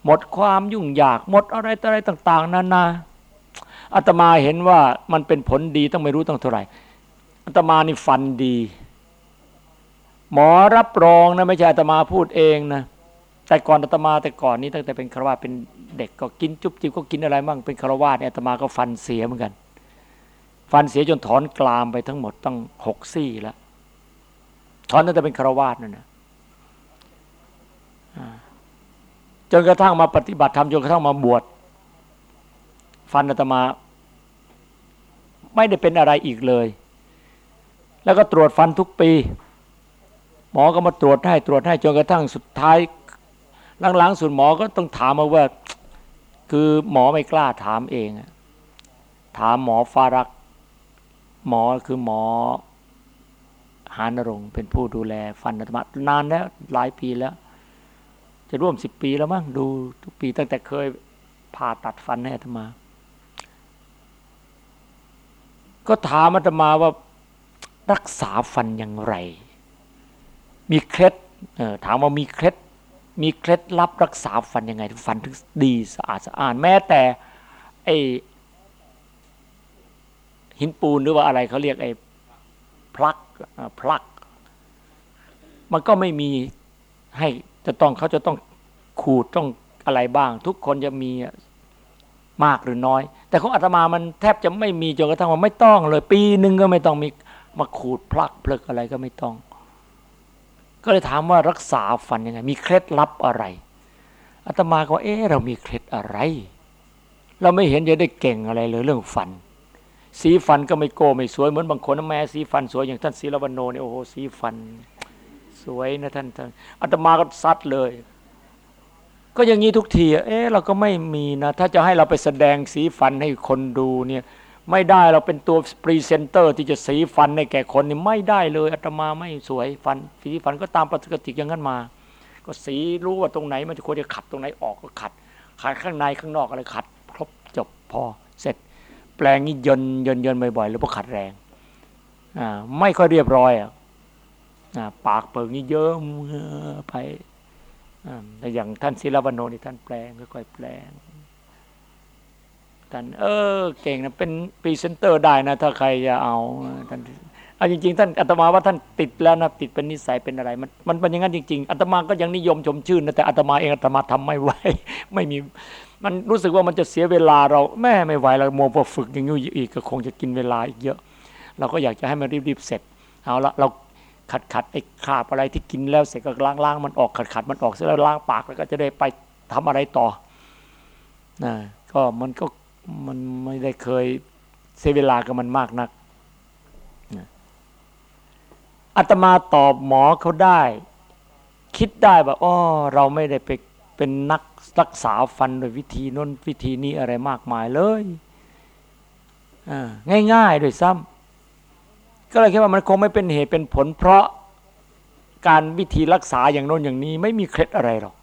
หมดความยุ่งยากหมดอะไรอะไรต่าง ๆนานาอาตมาเห็นว่ามันเป็นผลดีต้องไม่รู้ต้องเท่าไหร่อาตมานี่ฟันดี หมอรับรองนะไม่ใช่อาตมาพูดเองนะแต่ก่อนอาตมาแต่ก่อนนี้ตั้งแต่เป็นคารวาเป็นเด็กก็กินจุ๊บจิบก็กินอะไรบ้างเป็นคารวาเนี่ยอาตมาก็ฟันเสียเหมือนกัน ฟันเสียจนถอนกรามไปทั้งหมดตั้งหกซี่แล้วถอนตั้งแต่เป็นคารวาสนั่นนะจนกระทั่งมาปฏิบัติธรรมจนกระทั่งมาบวชฟันอาตมา ไม่ได้เป็นอะไรอีกเลย แล้วก็ตรวจฟันทุกปี หมอก็มาตรวจให้ตรวจให้จนกระทั่งสุดท้ายหลังๆสุดหมอก็ต้องถามมาว่า คือหมอไม่กล้าถามเองถามหมอฟารัก หมอคือหมอหานรงเป็นผู้ดูแลฟันอาตมานานแล้วหลายปีแล้ว จะร่วมสิบปีแล้วมั้งดูทุกปีตั้งแต่เคยผ่าตัดฟันให้อาตมา ก็ถามอาตมาว่ารักษาฟันอย่างไร มีเคล็ดถามว่ามีเคล็ดมีเคล็ดลับรักษาฟันยังไงฟันถึงดีสะอาดสะอาดแม้แต่ไอหินปูนหรือว่าอะไรเขาเรียกไอ้พลักพลัก มันก็ไม่มีให้จะต้องเขาจะต้องขูดต้องอะไรบ้าง ทุกคนจะมีมากหรือน้อย แต่ของอาตมามันแทบจะไม่มีจนกระทั่งว่าไม่ต้องเลย ปีหนึ่งก็ไม่ต้องมีมาขูดพลักเพลิกอะไรก็ไม่ต้อง ก็เลยถามว่ารักษาฟันยังไง มีเคล็ดลับอะไรอาตมาก็ว่าเอ๊ะเรามีเคล็ดอะไร เราไม่เห็นจะได้เก่งอะไรเลยเรื่องฟัน สีฟันก็ไม่โกไม่สวยเหมือนบางคนแม่สีฟันสวยอย่างท่านศีลวันโนเนี่ยโอ้โหสีฟัน สวยนะท่านท่านอาตมาก็ซัดเลย ก็อย่างนี้ทุกทีเอ๊ะเราก็ไม่มีนะ ถ้าจะให้เราไปแสดงสีฟันให้คนดูเนี่ย ไม่ได้เราเป็นตัวพรีเซนเตอร์ที่จะสีฟันในแก่คนนี่ไม่ได้เลยอาตมาไม่สวยฟันสีฟันก็ตามปกติอย่างนั้นมา ก็สีรู้ว่าตรงไหน มันจะควรจะขัดตรงไหนออกก็ขัดขัดข้างในข้างนอกอะไรขัด ครบจบพอเสร็จ แปรงนี้ย่นย่นย่นบ่อยๆแล้วพวกขัดแรงอ่าไม่ค่อยเรียบร้อยอะปากเปิงนี่เยอะไปแต่อย่างท่านศิลปโนนี่ท่านแปรงค่อยๆแปรง ท่านเออเก่งนะเป็นพรีเซนเตอร์ได้นะ ถ้าใครจะเอาท่านเอาจริงๆท่านอาตมาว่าท่านติดแล้วนะติดเป็นนิสัยเป็นอะไร มันมันเป็นอย่างนั้นจริงๆอาตมาก็ยังนิยมชมชื่นนะแต่อาตมาเองอาตมาทำไม่ไหวไม่มี มันรู้สึกว่ามันจะเสียเวลาเราแม่ไม่ไหวเราโมพอฝึกอย่างนี้อีกก็คงจะกินเวลาอีกเยอะ เราก็อยากจะให้มันรีบๆเสร็จเอาละเราขัดขัดไอ้คาบอะไรที่กินแล้วเสร็จก็ล้างล้างมันออกขัดขัดมันออกเสร็จแล้วล้างปากแล้วก็จะได้ไปทำอะไรต่อนะก็มันก็ มันไม่ได้เคยเสียเวลากับมันมากนักอาตมาตอบหมอเขาได้ คิดได้ว่าอ๋อเราไม่ได้ไปเป็นนักรักษาฟันโดยวิธีน้นวิธีนี้อะไรมากมายเลยง่ายๆโดยซ้ำก็เลยคิดว่ามันคงไม่เป็นเหตุเป็นผล เพราะการวิธีรักษาอย่างน้นอย่างนี้ ไม่มีเคล็ดอะไรหรอก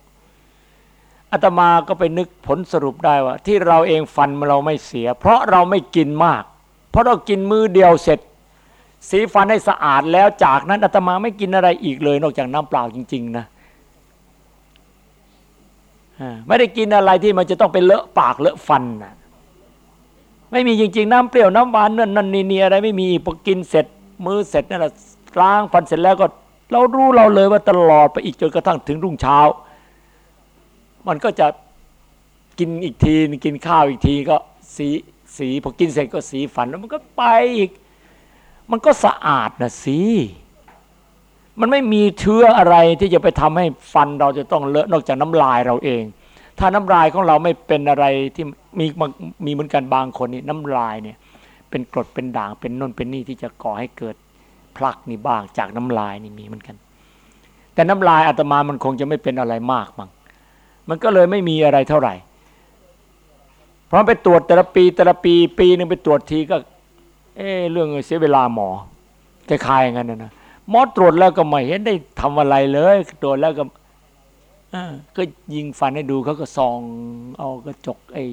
อาตมาก็ไปนึกผลสรุปได้ว่า ที่เราเองฟันเราไม่เสีย เพราะเราไม่กินมาก เพราะเรากินมือเดียวเสร็จ สีฟันให้สะอาดแล้วจากนั้นอาตมาไม่กินอะไรอีกเลย นอกจากน้ำเปล่าจริง ๆ นะไม่ได้กินอะไรที่มันจะต้องไปเลอะปากเลอะฟันนะไม่มีจริง ๆ น้ำเปรี้ยวน้ำหวานนั่นนั่นนี่อะไรไม่มีพอกินเสร็จ มือเสร็จนั่นแหละล้างฟันเสร็จแล้วก็ เรารู้เราเลยว่าตลอดไปอีกจนกระทั่งถึงรุ่งเช้า มันก็จะกินอีกทีกินข้าวอีกทีก็สีสีพอกินเสร็จก็สีฝันแล้วมันก็ไปอีก มันก็สะอาดนะสีมันไม่มีเชื้ออะไรที่จะไปทำให้ฟันเราจะต้องเลอะนอกจากน้ำลายเราเอง ถ้าน้ำลายของเราไม่เป็นอะไรที่มีมีเหมือนกันบางคนนี่น้ำลายเนี่ย เป็นกรดเป็นด่างเป็นนนเป็นนี่ที่จะก่อให้เกิดพลักนี่บ้างจากน้ำลายนี่มีเหมือนกัน แต่น้ำลายอาตมามันคงจะไม่เป็นอะไรมากมั้ง มันก็เลยไม่มีอะไรเท่าไหร่ เพราะไปตรวจแต่ละปีแต่ละปี ปีหนึ่งไปตรวจทีก็ เออเรื่องเสียเวลาหมอคล้ายๆอย่างนั้นนะหมอตรวจแล้วก็ไม่เห็นได้ทำอะไรเลยตรวจแล้วก็ก็ยิงฟันให้ดูเขาก็ส่องเอากระจกไอ้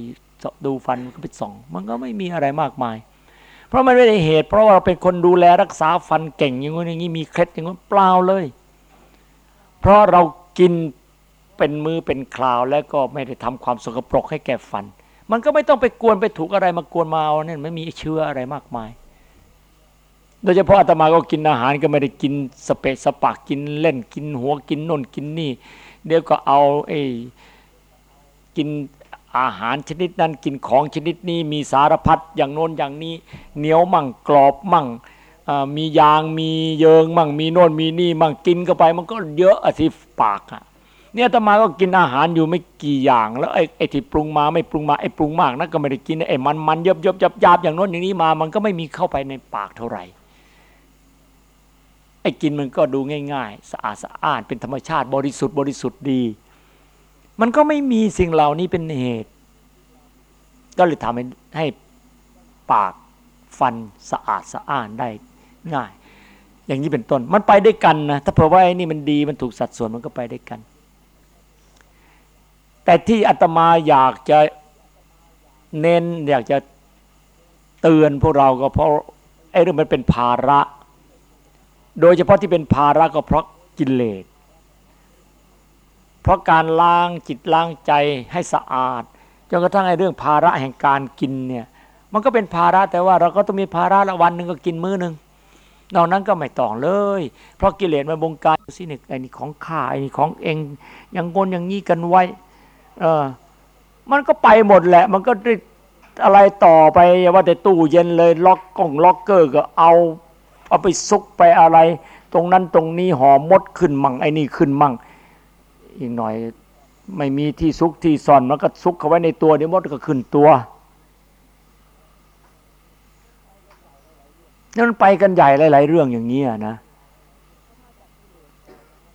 ดูฟันก็ไปส่อง มันก็ไม่มีอะไรมากมาย เพราะมันไม่ได้เหตุ เพราะว่าเราเป็นคนดูแลรักษาฟันเก่งอย่างงี้อย่างนี้มีเคล็ดอย่างนี้เปล่าเลย เพราะเรากิน เป็นมือเป็นคราว แล้วก็ไม่ได้ทำความสกปรกให้แก่ฟัน มันก็ไม่ต้องไปกวนไปถูกอะไรมากวนมาเอาเนี่ยไม่มีเชื้ออะไรมากมาย โดยเฉพาะอาตมาก็กินอาหารก็ไม่ได้กินสเปะสปากกินเล่นกินหัวกินน่นกินนี่ เดี๋ยวก็เอาไอ้กินอาหารชนิดนั้นกินของชนิดนี้มีสารพัดอย่างโน้นอย่างนี้ เหนียวมั่งกรอบมั่งมียางมีเยิงมั่งมีโน่นมีนี่มั่งกินเข้าไป มันก็เยอะอะที่ปากอะ เนี่ยตมาก็กินอาหารอยู่ไม่กี่อย่าง แล้วไอ้ไอ้ที่ปรุงมาไม่ปรุงมาไอ้ปรุงมากนักก็ไม่ได้กินไอ้มันมันเยบยบยับยับอย่างน้นอย่างนี้มา มันก็ไม่มีเข้าไปในปากเท่าไหร่ไอ้กินมันก็ดูง่าย ๆ สะอาดสะอาดเป็นธรรมชาติบริสุทธิ์บริสุทธิ์ดี มันก็ไม่มีสิ่งเหล่านี้เป็นเหตุ ก็เลยทำให้ให้ปากฟันสะอาดสะอาดได้ง่าย อย่างนี้เป็นต้นมันไปได้กันนะถ้าเพราะว่าไอ้นี่มันดีมันถูกสัดส่วนมันก็ไปได้กัน แต่ที่อาตมาอยากจะเน้นอยากจะเตือนพวกเราก็เพราะไอ้เรื่องมันเป็นภาระ โดยเฉพาะที่เป็นภาระก็เพราะกิเลสเพราะการล้างจิตล้างใจให้สะอาดจนกระทั่งไอ้เรื่องภาระแห่งการกินเนี่ย มันก็เป็นภาระแต่ว่าเราก็ต้องมีภาระละวันหนึ่งก็กินมื้อหนึ่งนอกนั้นก็ไม่ต้องเลย เพราะกิเลสมันบงการสิเนี่ยไอ้นี่ของข้าไอ้นี่ของเองอย่างงนอย่างนี้กันไว้ เออ มันก็ไปหมดแหละ มันก็อะไรต่อไปว่าแต่ตู้เย็นเลย ล็อกกล่องล็อกเกอร์ก็เอา เอาไปซุกไปอะไร ตรงนั้นตรงนี้หอมดขึ้นมั่งไอ้นี่ขึ้นมั่ง อีกหน่อยไม่มีที่ซุกที่ซ่อนมันก็ซุกเข้าไว้ในตัวเดี๋ยวมดก็ขึ้นตัวนั่นไปกันใหญ่หลาย ๆ เรื่องอย่างนี้นะ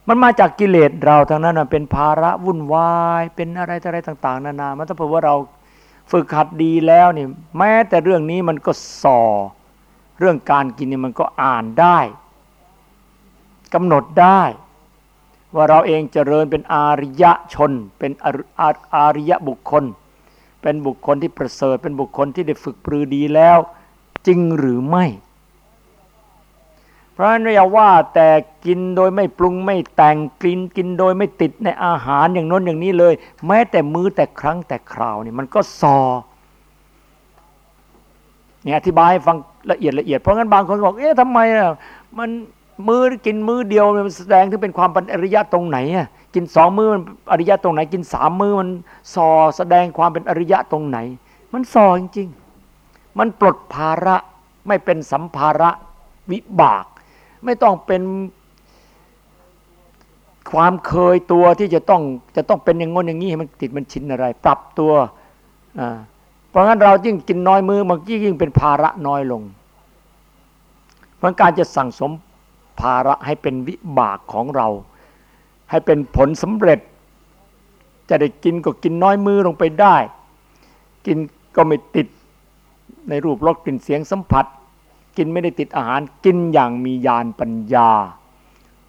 มันมาจากกิเลสเราทั้งนั้นเป็นภาระวุ่นวาย เป็นอะไรอะไรต่าง ๆ นานา มันต้องพราะว่าเราฝึกหัดดีแล้วนี่ แม้แต่เรื่องนี้มันก็สอเรื่องการกินนี่มันก็อ่านได้กำหนดได้ ว่าเราเองเจริญเป็นอาริยชน เป็นอาริยบุคคล เป็นบุคคลที่ประเสริฐ เป็นบุคคลที่ได้ฝึกปรือดีแล้ว จริงหรือไม่ เพราะฉะนั้นอย่าว่าแต่กินโดยไม่ปรุงไม่แต่งกินกินโดยไม่ติดในอาหารอย่างน้นอย่างนี้เลย แม้แต่มือแต่ครั้งแต่คราวนี่มันก็ซอเนี่ยอธิบายฟังละเอียดละเอียดเพราะงั้นบางคนบอกเอ๊ะทำไมอะมันมือกินมือเดียวมันแสดงถึงเป็นความเป็นอริยะตรงไหนอะกินสองมือมันอริยะตรงไหน กินสามมือมันซอแสดงความเป็นอริยะตรงไหน มันซอจริงๆ มันปลดภาระไม่เป็นสัมภาระวิบาก ไม่ต้องเป็นความเคยตัวที่จะต้องจะต้องเป็นอย่างงนอย่างนี้ให้มันติดมันชินอะไร ปรับตัวเพราะงั้นเรายิ่งกินน้อยมือมันยิ่งเป็นภาระน้อยลง เพราะการจะสั่งสมภาระให้เป็นวิบากของเรา ให้เป็นผลสำเร็จ จะได้กินก็กินน้อยมือลงไปได้ กินก็ไม่ติดในรูปรสกลิ่นเสียงสัมผัส กินไม่ได้ติดอาหารกินอย่างมีญาณปัญญา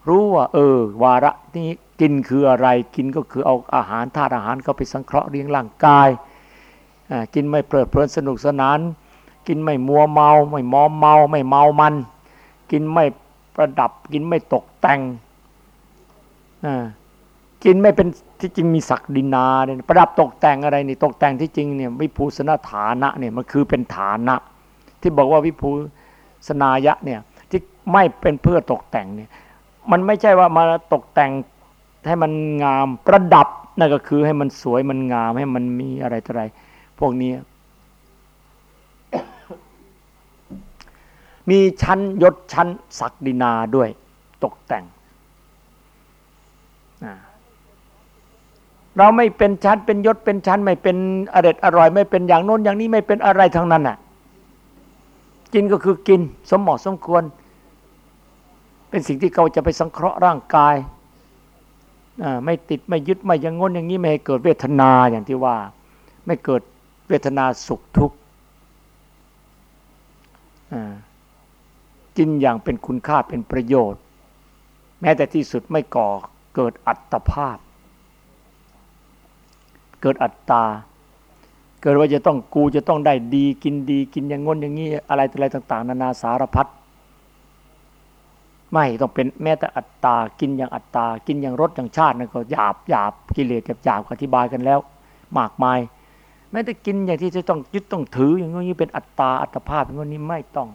รู้ว่าเออ วาระนี้กินคืออะไรกินก็คือเอาอาหารธาตุอาหารเข้าไปสังเคราะห์เลี้ยงร่างกายกินไม่เพลิดเพลินสนุกสนาน กินไม่มัวเมา ไม่มอมเมา ไม่เมามัน กินไม่ประดับ กินไม่ตกแต่งกินไม่เป็นที่จริงมีศักดินาเนี่ยประดับตกแต่งอะไรนี่ตกแต่งที่จริงเนี่ยวิภูสนฐานะเนี่ยมันคือเป็นฐานะ ที่บอกว่าวิภู สนายะเนี่ยที่ไม่เป็นเพื่อตกแต่งเนี่ยมันไม่ใช่ว่ามาตกแต่งให้มันงามประดับนั่นก็คือให้มันสวยมันงามให้มันมีอะไรต่ออะไร พวกนี้ มีชั้นยศชั้นศักดินาด้วย ตกแต่ง เราไม่เป็นชั้นเป็นยศเป็นชั้น ไม่เป็นอร่อยอร่อย ไม่เป็นอย่างโน้นอย่างนี้ไม่เป็นอะไรทั้งนั้นอะ กินก็คือกิน สมเหมาะสมควร เป็นสิ่งที่เขาจะไปสังเคราะห์ร่างกาย ไม่ติดไม่ยึดไม่ยังงนอย่างนี้ไม่ให้เกิดเวทนาอย่างที่ว่า ไม่เกิดเวทนาสุขทุกข์กินอย่างเป็นคุณค่าเป็นประโยชน์ แม้แต่ที่สุดไม่ก่อเกิดอัตภาพ เกิดอัตตา เกิดว่าจะต้องกูจะต้องได้ดีกินดีกินอย่างงนอย่างนี้อะไรอะไรต่าง ๆ นานาสารพัดไม่ต้องเป็นแม้แต่อัตตากินอย่างอัตตากินอย่างรสอย่างชาตินั่นก็หยาบหยาบกิเลสหยาบหยาบอธิบายกันแล้ว มากมายแม้แต่กินอย่างที่จะต้องยึดต้องถืออย่างนี้เป็นอัตตาอัตภาพอย่างนี้ไม่ต้อง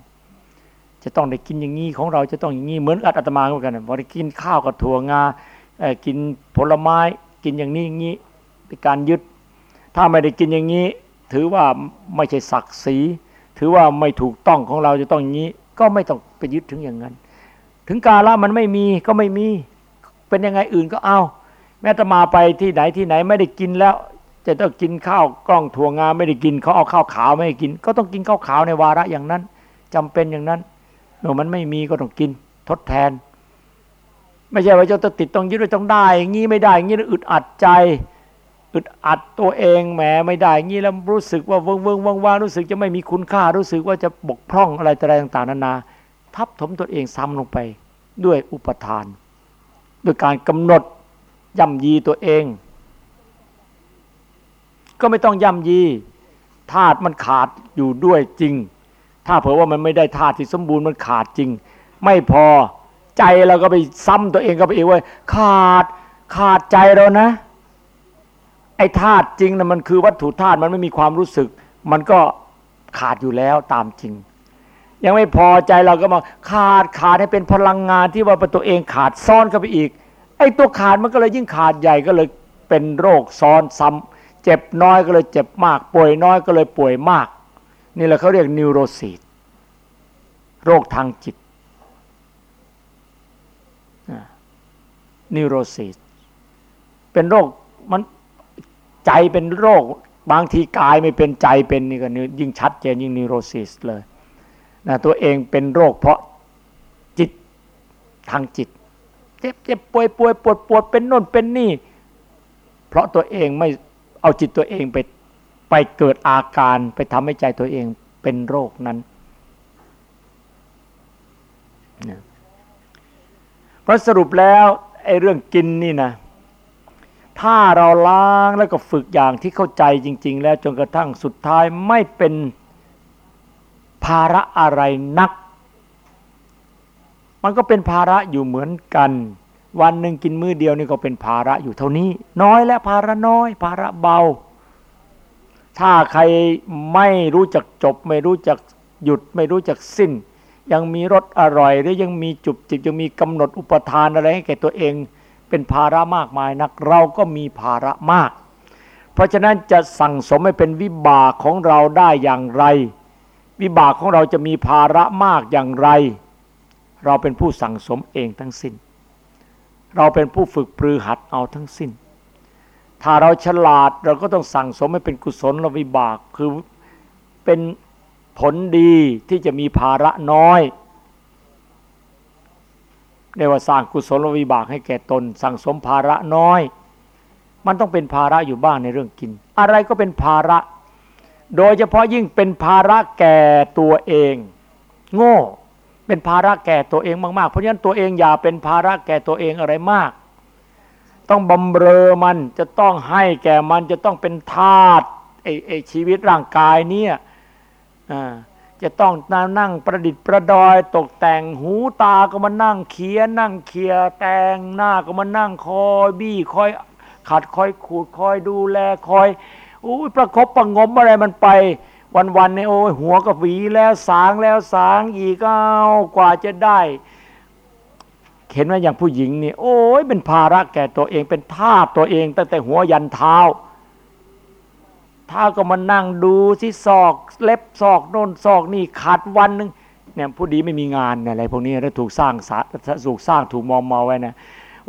จะต้องได้กินอย่างนี้ของเราจะต้องอย่างนี้เหมือนอัตมาเหมือนกันพอได้กินข้าวกับถั่วงากินผลไม้ กินอย่างนี้อย่างนี้เป็นการยึด ถ้าไม่ได้กินอย่างนี้ ถือว่าไม่ใช่ศักดิ์ศรีถือว่าไม่ถูกต้องของเราจะต้องอย่างนี้ ก็ไม่ต้องไปยึดถึงอย่างนั้น ถึงกาละมันไม่มีก็ไม่มี เป็นยังไงอื่นก็เอา แม้จะมาไปที่ไหนที่ไหนไม่ได้กินแล้ว จะต้องกินข้าวกล้องถั่วงาไม่ได้กินเขาเอาข้าวขาวไม่ให้กิน ก็ต้องกินข้าวขาวในวาระอย่างนั้นจำเป็นอย่างนั้นเมื่อมันไม่มีก็ต้องกินทดแทน ไม่ใช่ว่าจะติดต้องยึดไว้ต้องได้อย่างนี้ไม่ได้อย่างนี้อึดอัดใจ อึดอัดตัวเองแหมไม่ได้อย่างนี้แล้วรู้สึกว่าเวิงเวิงว่างว่างรู้สึกจะไม่มีคุณค่า รู้สึกว่าจะบกพร่องอะไรต่างๆนานา ทับถมตัวเองซ้ำลงไป ด้วยอุปทานด้วยการกำหนดย่ำยีตัวเอง ก็ไม่ต้องย่ำยีธาตุมันขาดอยู่ด้วยจริง ถ้าเผื่อว่ามันไม่ได้ธาตุที่สมบูรณ์มันขาดจริง ไม่พอใจเราก็ไปซ้ำตัวเองก็ไปเอีกว่าขาดขาดใจเรานะ ไอ้ธาตุจริงนะมันคือวัตถุธาตุมันไม่มีความรู้สึก มันก็ขาดอยู่แล้วตามจริง ยังไม่พอใจเราก็มาขาดขาดให้เป็นพลังงานที่ว่าตัวเองขาดซ้อนเข้าไปอีก ไอ้ตัวขาดมันก็เลยยิ่งขาดใหญ่ก็เลยเป็นโรคซ้อนซ้ำเจ็บน้อยก็เลยเจ็บมาก ป่วยน้อยก็เลยป่วยมาก นี่แหละเขาเรียก neurosis โรคทางจิต neurosis เป็นโรคมัน ใจเป็นโรค บางทีกายไม่เป็นใจเป็นนี่ก็ยิ่งชัดเจนยิ่ง neurosis เลยนะตัวเองเป็นโรคเพราะจิตทางจิต เจ็บเจ็บป่วยป่วยปวดปวดเป็นน่นเป็นนี่ เพราะตัวเองไม่เอาจิตตัวเองไปไปเกิดอาการไปทำให้ใจตัวเองเป็นโรคนั้นเพราะสรุปแล้วไอ้เรื่องกินนี่นะ ถ้าเราล้างแล้วก็ฝึกอย่างที่เข้าใจจริง ๆ แล้วจนกระทั่งสุดท้ายไม่เป็นภาระอะไรนัก มันก็เป็นภาระอยู่เหมือนกัน วันหนึ่งกินมื้อเดียวนี่ก็เป็นภาระอยู่เท่านี้ น้อยและภาระน้อย ภาระเบา ถ้าใครไม่รู้จักจบ ไม่รู้จักหยุดไม่รู้จักสิ้น ยังมีรสอร่อย หรือยังมีจุบจิบยังมีกำหนดอุปทานอะไรให้แก่ตัวเอง เป็นภาระมากมายนัก เราก็มีภาระมาก เพราะฉะนั้นจะสั่งสมให้เป็นวิบากของเราได้อย่างไร วิบากของเราจะมีภาระมากอย่างไร เราเป็นผู้สั่งสมเองทั้งสิ้น เราเป็นผู้ฝึกปรือหัดเอาทั้งสิ้น ถ้าเราฉลาดเราก็ต้องสั่งสมให้เป็นกุศลลวิบากคือเป็นผลดีที่จะมีภาระน้อย เรียกว่าสร้างกุศลวิบากให้แก่ตน สั่งสมภาระน้อย มันต้องเป็นภาระอยู่บ้างในเรื่องกิน อะไรก็เป็นภาระ โดยเฉพาะยิ่งเป็นภาระแก่ตัวเอง โง่ เป็นภาระแก่ตัวเองมากๆ เพราะฉะนั้นตัวเองอย่าเป็นภาระแก่ตัวเองอะไรมาก ต้องบำเรอมันจะต้องให้แก่มันจะต้องเป็นทาตไอ้ไอชีวิตร่างกายเนี่ย จะต้องนั่งประดิษฐ์ประดอยตกแต่งหูตาก็มานั่งเขียนนั่งเขียแต่งหน้าก็มานั่งคอยบี้คอยขัดคอยขูดคอยดูแลคอยอุ้ยประคบประงมอะไรมันไป วันวันเนี่ยโอ้ยหัวก็หวีแล้วสางแล้วสางอีกเอ้ากว่าจะได้ เห็นไหมอย่างผู้หญิงนี่โอ้ยเป็นภาระแก่ตัวเองเป็นทาสตัวเองตั้งแต่หัวยันเท้า เท้าก็มานั่งดูที่ซอก เล็บซอกโน่นซอกนี่ขาดวันหนึ่งเนี่ยผู้ดีไม่มีงานอะไรพวกนี้แล้วถูกสร้างสถูกสร้างถูกมอมมาไว้นะ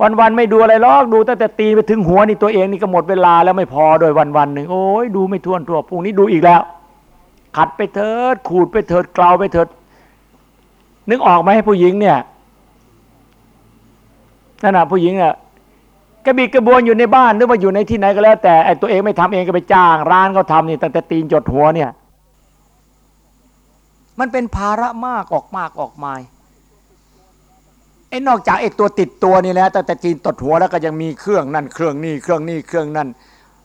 วันวันไม่ดูอะไรหรอกดูตั้งแต่ตีไปถึงหัวนี่ตัวเองนี่ก็หมดเวลาแล้วไม่พอโดยวันวันหนึ่งโอ้ยดูไม่ทวนทั่วพรุ่งนี้ดูอีกแล้ว ขัดไปเถิด ขูดไปเถิดกลาวไปเถิด นึกออกไหมผู้หญิงเนี่ยนั่นนะผู้หญิงอะ กระบีกระบวนอยู่ในบ้านหรือว่าอยู่ในที่ไหนก็แล้ว แต่ไอ้ตัวเองไม่ทำเองก็ไปจ้าง ร้านเขาทำนี่ตั้งแต่ตีนจดหัวเนี่ย มันเป็นภาระมากออกมากออกมาไอ้นอกจากไอ้ตัวติดตัวนี่แล้วแต่แต่ตีนตดหัวแล้วก็ยังมีเครื่องนั่นเครื่องนี่เครื่องนี่เครื่องนั่น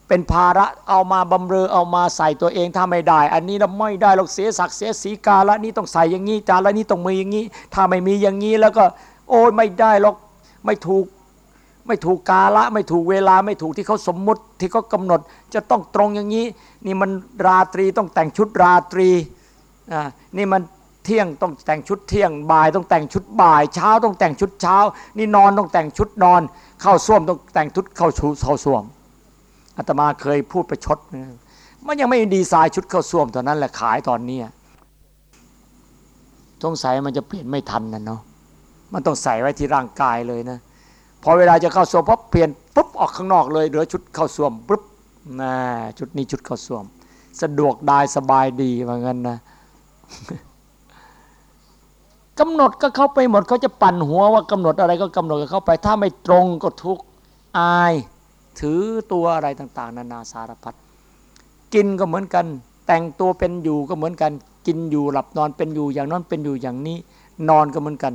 เป็นภาระเอามาบำเรอเอามาใส่ตัวเองถ้าไม่ได้ อันนี้เราไม่ได้เราเสียศักดิ์เสียสีกาละนี้ต้องใส่อย่างนี้จานละนี้ต้องมีอย่างนี้ ถ้าไม่มีอย่างนี้แล้วก็ โอ้ยไม่ได้หรอกไม่ถูก ไม่ถูกกาละ ไม่ถูกเวลาไม่ถูกที่เขาสมมุติที่เขากำหนด จะต้องตรงอย่างนี้ นี่มันราตรีต้องแต่งชุดราตรีนี่มันเที่ยงต้องแต่งชุดเที่ยงบ่ายต้องแต่งชุดบ่าย เช้าต้องแต่งชุดเช้า นี่นอนต้องแต่งชุดนอนเข้าส้วมต้องแต่งชุดเข้าชูเข้าส้วมอาตมาเคยพูดไปชดมันยังไม่ดีไซน์ชุดเข้าส้วมตอนนั้นแหละขายตอนนี้สงสัยมันจะเปลี่ยนไม่ทันนะเนาะมันต้องใส่ไว้ที่ร่างกายเลยนะ พอเวลาจะเข้าส้วมพอเปลี่ยนปุ๊บออกข้างนอกเลยเหลือชุดเข้าส้วมปุ๊บนะชุดนี้ชุดเข้าส้วม สะดวกได้สบายดีว่างั้นนะกำหนดก็เข้าไปหมดเขาจะปั่นหัวว่ากำหนดอะไรก็กำหนดเข้าไป ถ้าไม่ตรงก็ทุกอาย ถือตัวอะไรต่าง ๆ นานาสารพัดกินก็เหมือนกัน แต่งตัวเป็นอยู่ก็เหมือนกัน กินอยู่หลับนอนเป็นอยู่อย่างนั้นเป็นอยู่อย่างนี้ นอนก็เหมือนกัน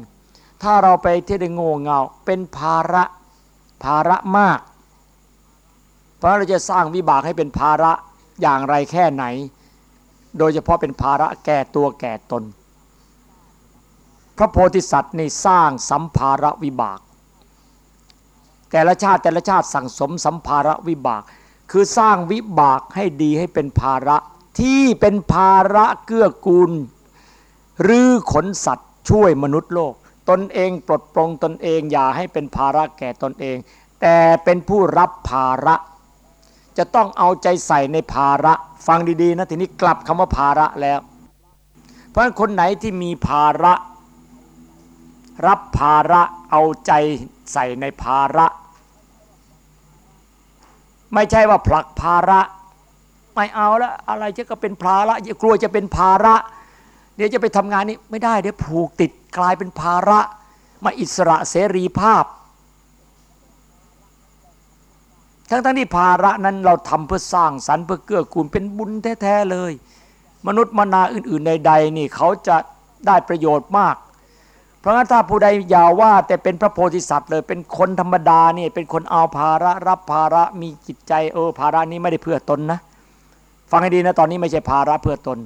ถ้าเราไปเที่ได้โง่เงา เป็นภาระภาระมาก เพราะเราจะสร้างวิบากให้เป็นภาระอย่างไรแค่ไหน โดยเฉพาะเป็นภาระแก่ตัวแก่ตน พระโพธิสัตว์ในสร้างสัมภาระวิบาก แต่ละชาติแต่ละชาติสั่งสมสัมภาระวิบาก คือสร้างวิบากให้ดีให้เป็นภาระที่เป็นภาระเกื้อกูลหรือขนสัตว์ช่วยมนุษย์โลก ตนเองปลดปลงตนเอง อย่าให้เป็นภาระแก่ตนเอง แต่เป็นผู้รับภาระ จะต้องเอาใจใส่ในภาระฟังดีๆนะทีนี้กลับคำว่าภาระแล้ว เพราะคนไหนที่มีภาระ รับภาระเอาใจใส่ในภาระ ไม่ใช่ว่าผลักภาระ ไม่เอาแล้วอะไรจะก็เป็นภาระกลัวจะเป็นภาระ เดี๋ยวจะไปทำงานนี้ไม่ได้เดี๋ยวผูกติด กลายเป็นภาระมาอิสระเสรีภาพ ทั้งทั้งที่ภาระนั้นเราทำเพื่อสร้างสรรค์เพื่อเกื้อกูลเป็นบุญแท้ๆเลย มนุษย์มนาอื่นๆใดๆนี่เขาจะได้ประโยชน์มาก เพราะงั้นถ้าผู้ใดอย่าว่าแต่เป็นพระโพธิสัตว์เลย เป็นคนธรรมดาเนี่ยเป็นคนเอาภาระรับภาระมีจิตใจเออภาระนี้ไม่ได้เพื่อตนนะ ฟังให้ดีนะตอนนี้ไม่ใช่ภาระเพื่อตน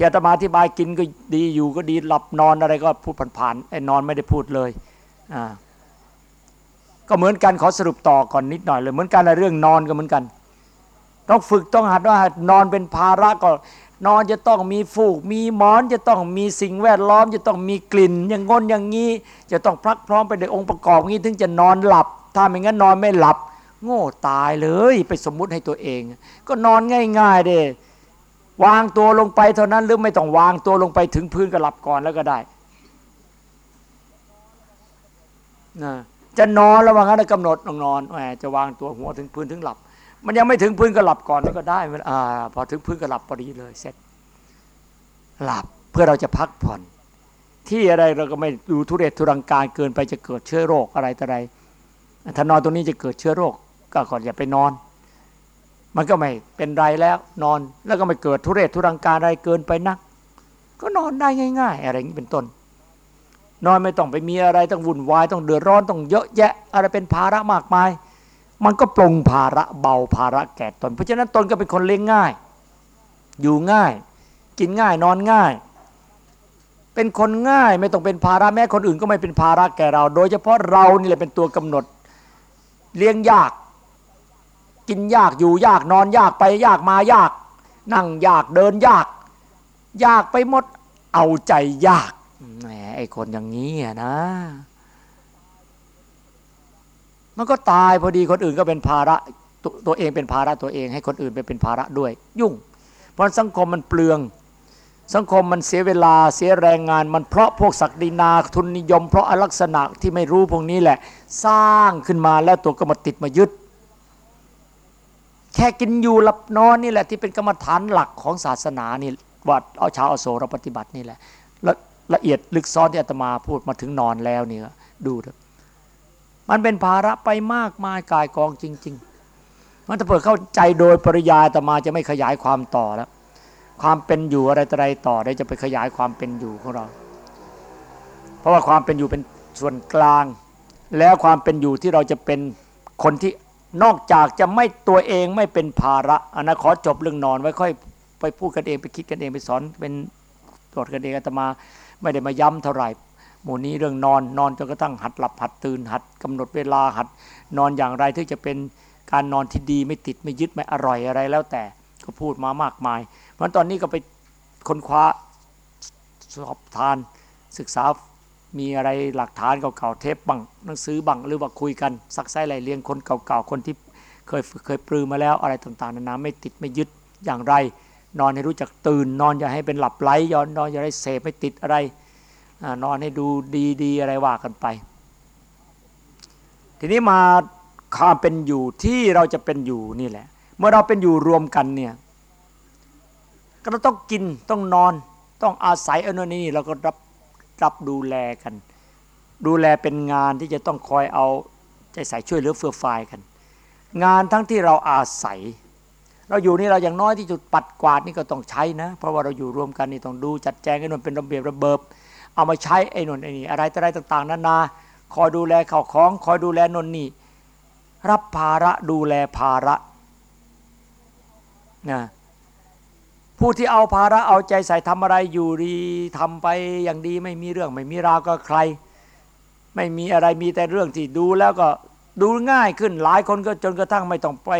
ที่อาตมาอธิบายกินก็ดีอยู่ก็ดีหลับนอนอะไรก็พูดผ่านๆไอ้นอนไม่ได้พูดเลยอ่าก็เหมือนกันขอสรุปต่อก่อนนิดหน่อยเลย เหมือนกันเรื่องนอนก็เหมือนกัน ต้องฝึกต้องหัดว่านอนเป็นภาระก็นอนจะต้องมีฟูก มีหมอนจะต้องมีสิ่งแวดล้อม จะต้องมีกลิ่น อย่างงนอย่างนี้ จะต้องพรักพร้อมไปด้วยองค์ประกอบนี้ถึงจะนอนหลับ ถ้าไม่งั้นนอนไม่หลับ โง่ตายเลยไปสมมุติให้ตัวเอง ก็นอนง่าย ๆเด้ วางตัวลงไปเท่านั้นหรือไม่ต้องวางตัวลงไปถึงพื้นก็หลับก่อนแล้วก็ได้นะจะนอนระหว่างนั้นกำหนดนอนแหมจะวางตัวหัวถึงพื้นถึงหลับ มันยังไม่ถึงพื้นก็หลับก่อนแล้วก็ได้อ่าพอถึงพื้นก็หลับพอดีเลยเสร็จหลับเพื่อเราจะพักผ่อน ที่อะไรเราก็ไม่ดูทุเรศทุรังการเกินไปจะเกิดเชื้อโรคอะไรต่ออะไรถ้านอนตรงนี้จะเกิดเชื้อโรค ก็ก่อนอย่าไปนอน มันก็ไม่เป็นไรแล้วนอนแล้วก็ไม่เกิดทุเรศทุรังการอะไรเกินไปนัก ก็นอนได้ง่าย ๆ อะไรอย่างนี้เป็นต้น นอนไม่ต้องไปมีอะไรต้องวุ่นวายต้องเดือดร้อนต้องเยอะแยะ อะไรเป็นภาระมากมาย มันก็ปรงภาระเบาภาระแก่ตน เพราะฉะนั้นตนก็เป็นคนเลี้ยงง่าย อยู่ง่าย กินง่ายนอนง่าย เป็นคนง่ายไม่ต้องเป็นภาระแม้คนอื่นก็ไม่เป็นภาระแก่เรา โดยเฉพาะเรานี่แหละเป็นตัวกำหนดเลี้ยงยาก กินยากอยู่ยากนอนยากไปยากมายาก นั่งยากเดินยาก ยากไปหมดเอาใจยากแหมไอ้คนอย่างนี้นะ มันก็ตายพอดีคนอื่นก็เป็นภาระตตัวเองเป็นภาระตัวเองให้คนอื่นไปเป็นภาระด้วย ยุ่ง เพราะสังคมมันเปลือง สังคมมันเสียเวลาเสียแรงงาน มันเพราะพวกศักดินาทุนนิยม เพราะอลักษณะที่ไม่รู้พวกนี้แหละ สร้างขึ้นมาแล้วตัวก็มาติดมายึด ค่กินอยู่หลับนอนนี่แหละที่เป็นกรรมฐานหลักของศาสนานี่วัดเอาชาวอโศเราปฏิบัตินี่แหละละละเอียดลึกซ้อนที่อาตมาพูดมาถึงนอนแล้วเนี่ยดูเถอะมันเป็นภาระไปมากมายกายกองจริง ๆ มันถ้าเปิดเข้าใจโดยปริยายแต่มาจะไม่ขยายความต่อแล้ว ความเป็นอยู่อะไรต่ออะไรต่อได้จะไปขยายความเป็นอยู่ของเรา เพราะว่าความเป็นอยู่เป็นส่วนกลาง แล้วความเป็นอยู่ที่เราจะเป็นคนที่ นอกจากจะไม่ตัวเองไม่เป็นภาระอันนะขอจบเรื่องนอนไว้ค่อยไปพูดกันเองไปคิดกันเองไปสอนเป็นตรวจกันเองอาตมา ไม่ได้มาย้ำเท่าไหร่หมู่นี้เรื่องนอนนอนจนกระทั่งหัดหลับหัดตื่นหัดกำหนดเวลาหัดนอนอย่างไรที่จะเป็นการนอนที่ดีไม่ติดไม่ยึดไม่อร่อยอะไรแล้วแต่ก็พูดมามากมาย เพราะตอนนี้ก็ไปค้นคว้าสอบทานศึกษา มีอะไรหลักฐานเก่าๆเทปบังหนังสือบังหรือว่าคุยกันซักไซไรเลียงคนเก่าๆคนที่เคยเคยปลือมาแล้วอะไรต่างๆนานาไม่ติดไม่ยึดอย่างไร นอนให้รู้จักตื่น นอนอย่าให้เป็นหลับไหลย้อนนอนอย่าให้เสพไม่ติดอะไรนอนให้ดูดีๆอะไรว่ากันไป ทีนี้มาความเป็นอยู่ที่เราจะเป็นอยู่นี่แหละ เมื่อเราเป็นอยู่รวมกันเนี่ยก็ต้องกินต้องนอนต้องอาศัยอันนี้เราก็รับ รับดูแลกัน ดูแลเป็นงานที่จะต้องคอยเอาใจใส่ช่วยเหลือเฟื่อฟายกัน งานทั้งที่เราอาศัย เราอยู่นี่เราอย่างน้อยที่จุดปัดกวาดนี่ก็ต้องใช้นะ เพราะว่าเราอยู่รวมกันนี่ต้องดูจัดแจงให้มันเป็นระเบียบระเบิบ เอามาใช้ไอ้นนไอ้นี่อะไรอะไรต่าง ๆนานาคอยดูแลข่าวของคอยดูแลนนนี่รับภาระดูแลภาระนะ ผู้ที่เอาภาระเอาใจใส่ทำอะไรอยู่ดีทำไปอย่างดีไม่มีเรื่องไม่มีราวก็ใคร ไม่มีอะไรมีแต่เรื่องที่ดูแล้วก็ดูง่ายขึ้นหลายคนก็จนกระทั่งไม่ต้องไป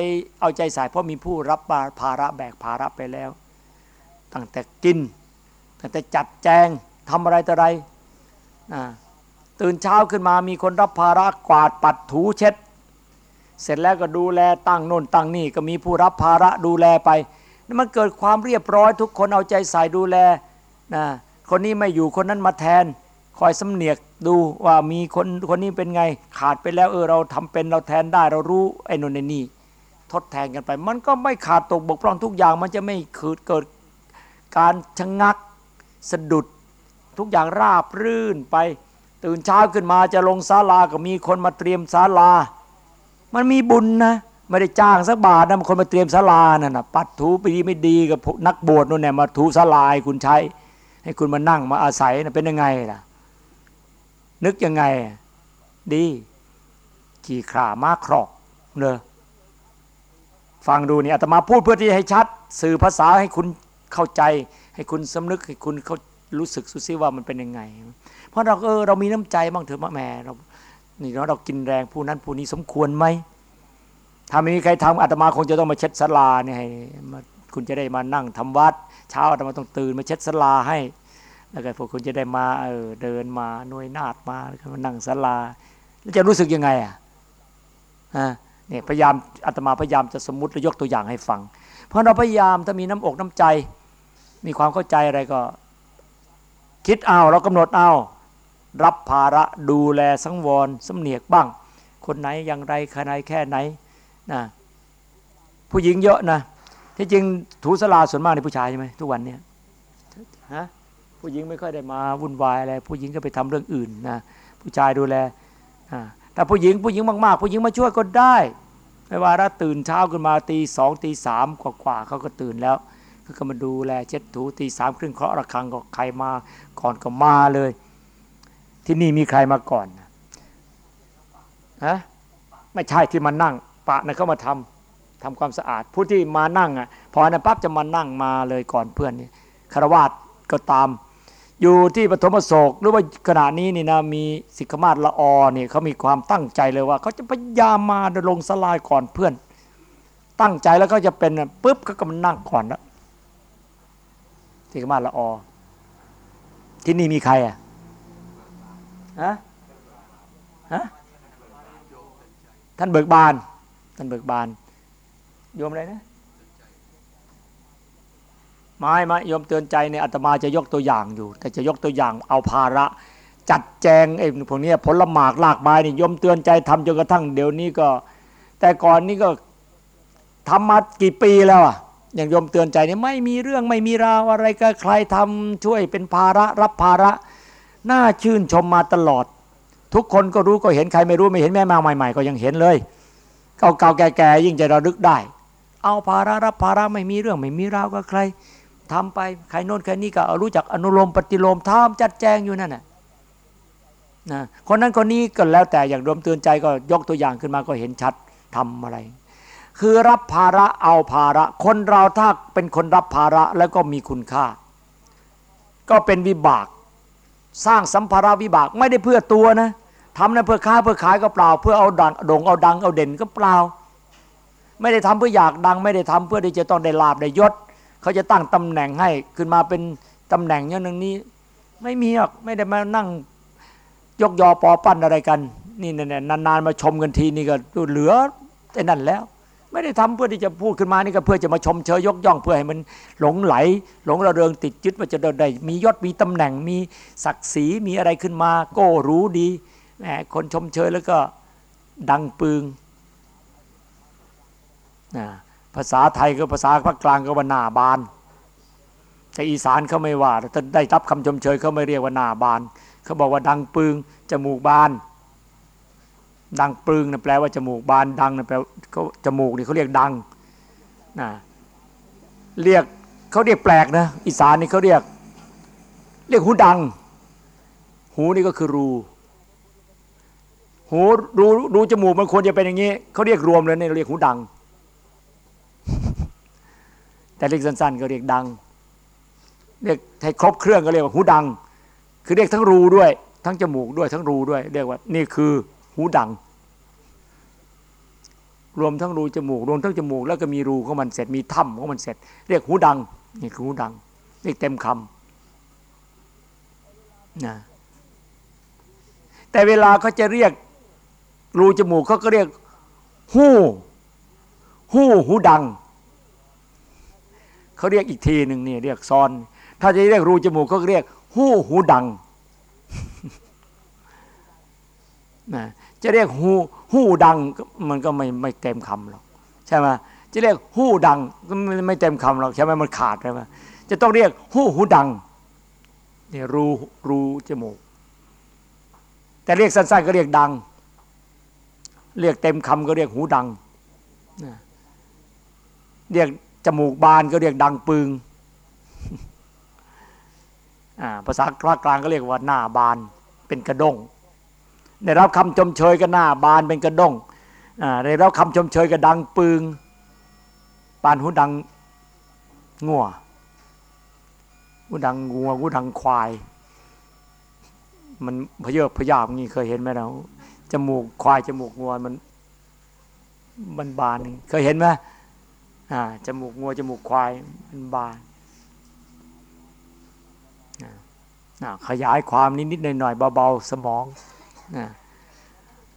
เอาใจใส่เพราะมีผู้รับภาระแบกภาระไปแล้ว ตั้งแต่กิน ตั้งแต่จัดแจงทำอะไรต่ออะไรตื่นเช้าขึ้นมามีคนรับภาระกวาดปัดถูเช็ด เสร็จแล้วก็ดูแลตั้งโน่นตั้งนี่ก็มีผู้รับภาระดูแลไป มันเกิดความเรียบร้อยทุกคนเอาใจใส่ดูแลนะคนนี้ไม่อยู่คนนั้นมาแทน คอยสำเนียกดูว่ามีคนคนนี้เป็นไงขาดไปแล้วเออเราทำเป็นเราแทนได้เรารู้ไอ้นนนี่ทดแทนกันไป มันก็ไม่ขาดตกบกพร่องทุกอย่าง มันจะไม่เกิดเกิดการชะงงักสะดุดทุกอย่างราบรื่นไป ตื่นเช้าขึ้นมาจะลงศาลาก็มีคนมาเตรียมศาลา มันมีบุญนะ ไม่ได้จ้างสักบาทนะคนมาเตรียมศาลานั่นนะปัดถูไปดีไม่ดีกับนักบวชนู่นเนี่ยมาถูศาลาให้คุณใช้ ให้คุณมานั่งมาอาศัยนะเป็นยังไงล่ะ นึกยังไง ดีขี่ขามาครอกเนอะฟังดูนี่อาตมาพูดเพื่อที่ให้ชัด สื่อภาษาให้คุณเข้าใจ ให้คุณสำนึกให้คุณเขารู้สึกสุซิว่ามันเป็นยังไง เพราะเราเออเรามีน้ำใจบ้างเถอะมะแม่เรานี่เนาะเรากินแรงผู้นั้นผู้นี้สมควรไหม ถ้าไม่มีใครทำอาตมาคงจะต้องมาเช็ดสลาเนี่ยให้คุณจะได้มานั่งทำวัด เช้าอาตมาต้องตื่นมาเช็ดสลาให้ แล้วก็พวกคุณจะได้มาเออเดินมาหน่วยนาดมาแล้วก็มานั่งสลา แล้วจะรู้สึกยังไงอะฮะเนี่ยพยายามอาตมาพยายามจะสมมติและยกตัวอย่างให้ฟัง เพราะเราพยายามถ้ามีน้ำอกน้ำใจ มีความเข้าใจอะไรก็ คิดเอาเรากำหนดเอารับภาระดูแลสังวรสำเนียกบ้าง คนไหนอย่างไรขนาดแค่ไหน นะผู้หญิงเยอะนะที่จริงถูสลาส่วนมากในผู้ชายใช่ไหมทุกวันเนี่ยฮะผู้หญิงไม่ค่อยได้มาวุ่นวายอะไรผู้หญิงก็ไปทำเรื่องอื่นนะผู้ชายดูแลแต่ผู้หญิงผู้หญิงมากๆ ผู้หญิงมาช่วยก็ได้ไม่ว่าถ้าตื่นเช้าขึ้นมาตีสองตีสามกว่าๆเขาก็ตื่นแล้วเขาก็มาดูแลเช็ดถูตีสามครึ่งเคาะระฆังก็ใครมาก่อนก็มาเลย ที่นี่มีใครมาก่อนฮะไม่ใช่ที่มานั่ง ปะนะเขามาทำทำความสะอาด ผู้ที่มานั่งอะพอนะปั๊บจะมานั่งมาเลยก่อนเพื่อนนี่คารวาสก็ตาม อยู่ที่ปฐมโศกหรือว่าขณะนี้นี่นะมีสิกขมาศละออเนี่ยเขามีความตั้งใจเลยว่าเขาจะพยายามมาลงสลายก่อนเพื่อน ตั้งใจแล้วก็จะเป็นปุ๊บก็กำลังนั่งก่อนแล้วสิกขมาศละออที่นี่มีใครอะฮะฮะท่านเบิกบาน ท่านเบิกบานโยมอะไรนะไม่ไม่โยมเตือนใจเนี่ยอาตมาจะยกตัวอย่างอยู่ แต่จะยกตัวอย่างเอาภาระ จัดแจงไอ้พวกนี้ผลหมากลากไม้นี่โยมเตือนใจทำจนกระทั่งเดี๋ยวนี้ก็ แต่ก่อนนี้ก็ทำมากี่ปีแล้วอะอย่างโยมเตือนใจนี่ไม่มีเรื่องไม่มีราวอะไรก็ใครทำช่วยเป็นภาระรับภาระน่าชื่นชมมาตลอด ทุกคนก็รู้ก็เห็นใครไม่รู้ไม่เห็นแม่มาใหม่ ๆ ก็ยังเห็นเลย เก่าๆแก่ๆยิ่งจะระลึกได้ เอาภาระรับภาระไม่มีเรื่องไม่มีราวกับใครทำไปใครโน่นใครนี่ก็รู้จักอนุโลมปฏิโลมทำจัดแจงอยู่นั่นน่ะนะคนนั้นคนนี้ก็แล้วแต่อย่างรวมเตือนใจก็ยกตัวอย่างขึ้นมาก็เห็นชัดทำอะไร คือรับภาระเอาภาระ คนเราถ้าเป็นคนรับภาระแล้วก็มีคุณค่า ก็เป็นวิบาก สร้างสัมภาระวิบากไม่ได้เพื่อตัวนะ ทำนั้นเพื่อค้าเพื่อขายก็เปล่า เพื่อเอาดังโด่งเอาดังเอาเด่นก็เปล่า ไม่ได้ทำเพื่ออยากดัง ไม่ได้ทำเพื่อที่จะต้องได้ลาบได้ยศ เขาจะตั้งตำแหน่งให้ขึ้นมาเป็นตำแหน่งอย่างนึงนี้ ไม่มีหรอกไม่ได้มานั่งยกยอปอปั้นอะไรกัน นี่เนี่ยนานๆมาชมกันทีนี่ก็เหลือแต่นั่นแล้ว ไม่ได้ทำเพื่อที่จะพูดขึ้นมานี่ก็เพื่อจะมาชมเชยยกย่องเพื่อให้มันหลงไหล หลงระเริงติดยึดว่าจะได้มียศมีตำแหน่งมีศักดิ์ศรีมีอะไรขึ้นมาก็รู้ดี แหมคนชมเชยแล้วก็ดังปึงนะภาษาไทยก็ภาษาภาคกลางก็ว่าหน้าบาน แต่อีสานเขาไม่ว่าถ้าได้รับคำชมเชยเขาไม่เรียกว่าหน้าบาน เขาบอกว่าดังปึงจมูกบาน ดังปึงนะแปลว่าจมูกบานดังนะแปลเขาจมูกนี่เขาเรียกดังนะเรียกเขาเรียกแปลกนะอีสานนี่เขาเรียก เรียกหูดัง หูนี่ก็คือรู หูรูรูจมูกมันควรจะเป็นอย่างนี้เขาเรียกรวมเลยเนี่ยเรียกหูดัง แต่เรียกสั้นๆก็เรียกดัง เรียกให้ครบเครื่องก็เรียกว่าหูดัง คือเรียกทั้งรูด้วย ทั้งจมูกด้วย ทั้งรูด้วย เรียกว่า นี่คือหูดัง รวมทั้งรูจมูก รวมทั้งจมูก แล้วก็มีรูของมันเสร็จมีถ้ำของมันเสร็จ เรียกหูดัง นี่คือหูดังเรียกเต็มคำนะแต่เวลาเขาจะเรียก รูจมูกเขาก็เรียก หู้ หู้หูดัง เขาเรียกอีกทีหนึ่งนี่เรียกซ้อน ถ้าจะเรียกรูจมูกเขาเรียก หู้หูดังนะจะเรียกหูหูดังมันก็ไม่ไม่เต็มคำหรอกใช่ไหมจะเรียกหูดังก็ไม่เต็มคำหรอกใช่ไหมมันขาดใช่ไหมจะต้องเรียกหูหูดังเนี่ยรูรูจมูก แต่เรียกสั้นๆก็เรียกดัง เรียกเต็มคำก็เรียกหูดังเรียกจมูกบานก็เรียกดังปึงภาษากลางก็เรียกว่าหน้าบานเป็นกระด้งได้รับคำชมเชยก็หน้าบานเป็นกระด้งได้รับคำชมเชยก็ดังปึงปานหูดังงัวหูดังงัวหูดังควาย มันพเยอะพยาบงี้เคยเห็นไหมเรา จมูกควายจมูกงวมันมันบานเคยเห็นไหมจมูกงัวจมูกควายมันบานขยายความนิดๆหน่อยๆเบาๆสมอง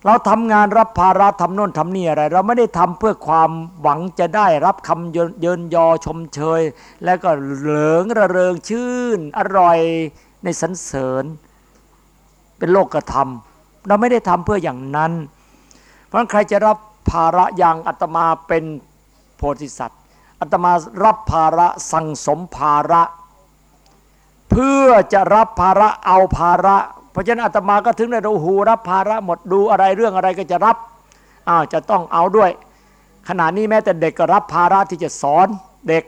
เราทำงานรับภาระทำโน่นทำนี่อะไร เราไม่ได้ทำเพื่อความหวังจะได้รับคำเยินยอชมเชย แล้วก็เหลิงระเริงชื่น อร่อยในสรรเสริญ เป็นโลกธรรม เราไม่ได้ทำเพื่ออย่างนั้น เพราะใครจะรับภาระอย่างอาตมาเป็นโพธิสัตว์อาตมารับภาระสั่งสมภาระ เพื่อจะรับภาระเอาภาระ เพราะฉะนั้นอาตมาก็ถึงได้ดูหูรับภาระหมดดูอะไรเรื่องอะไรก็จะรับอ้าวจะต้องเอาด้วย ขณะนี้แม้แต่เด็กก็รับภาระที่จะสอนเด็ก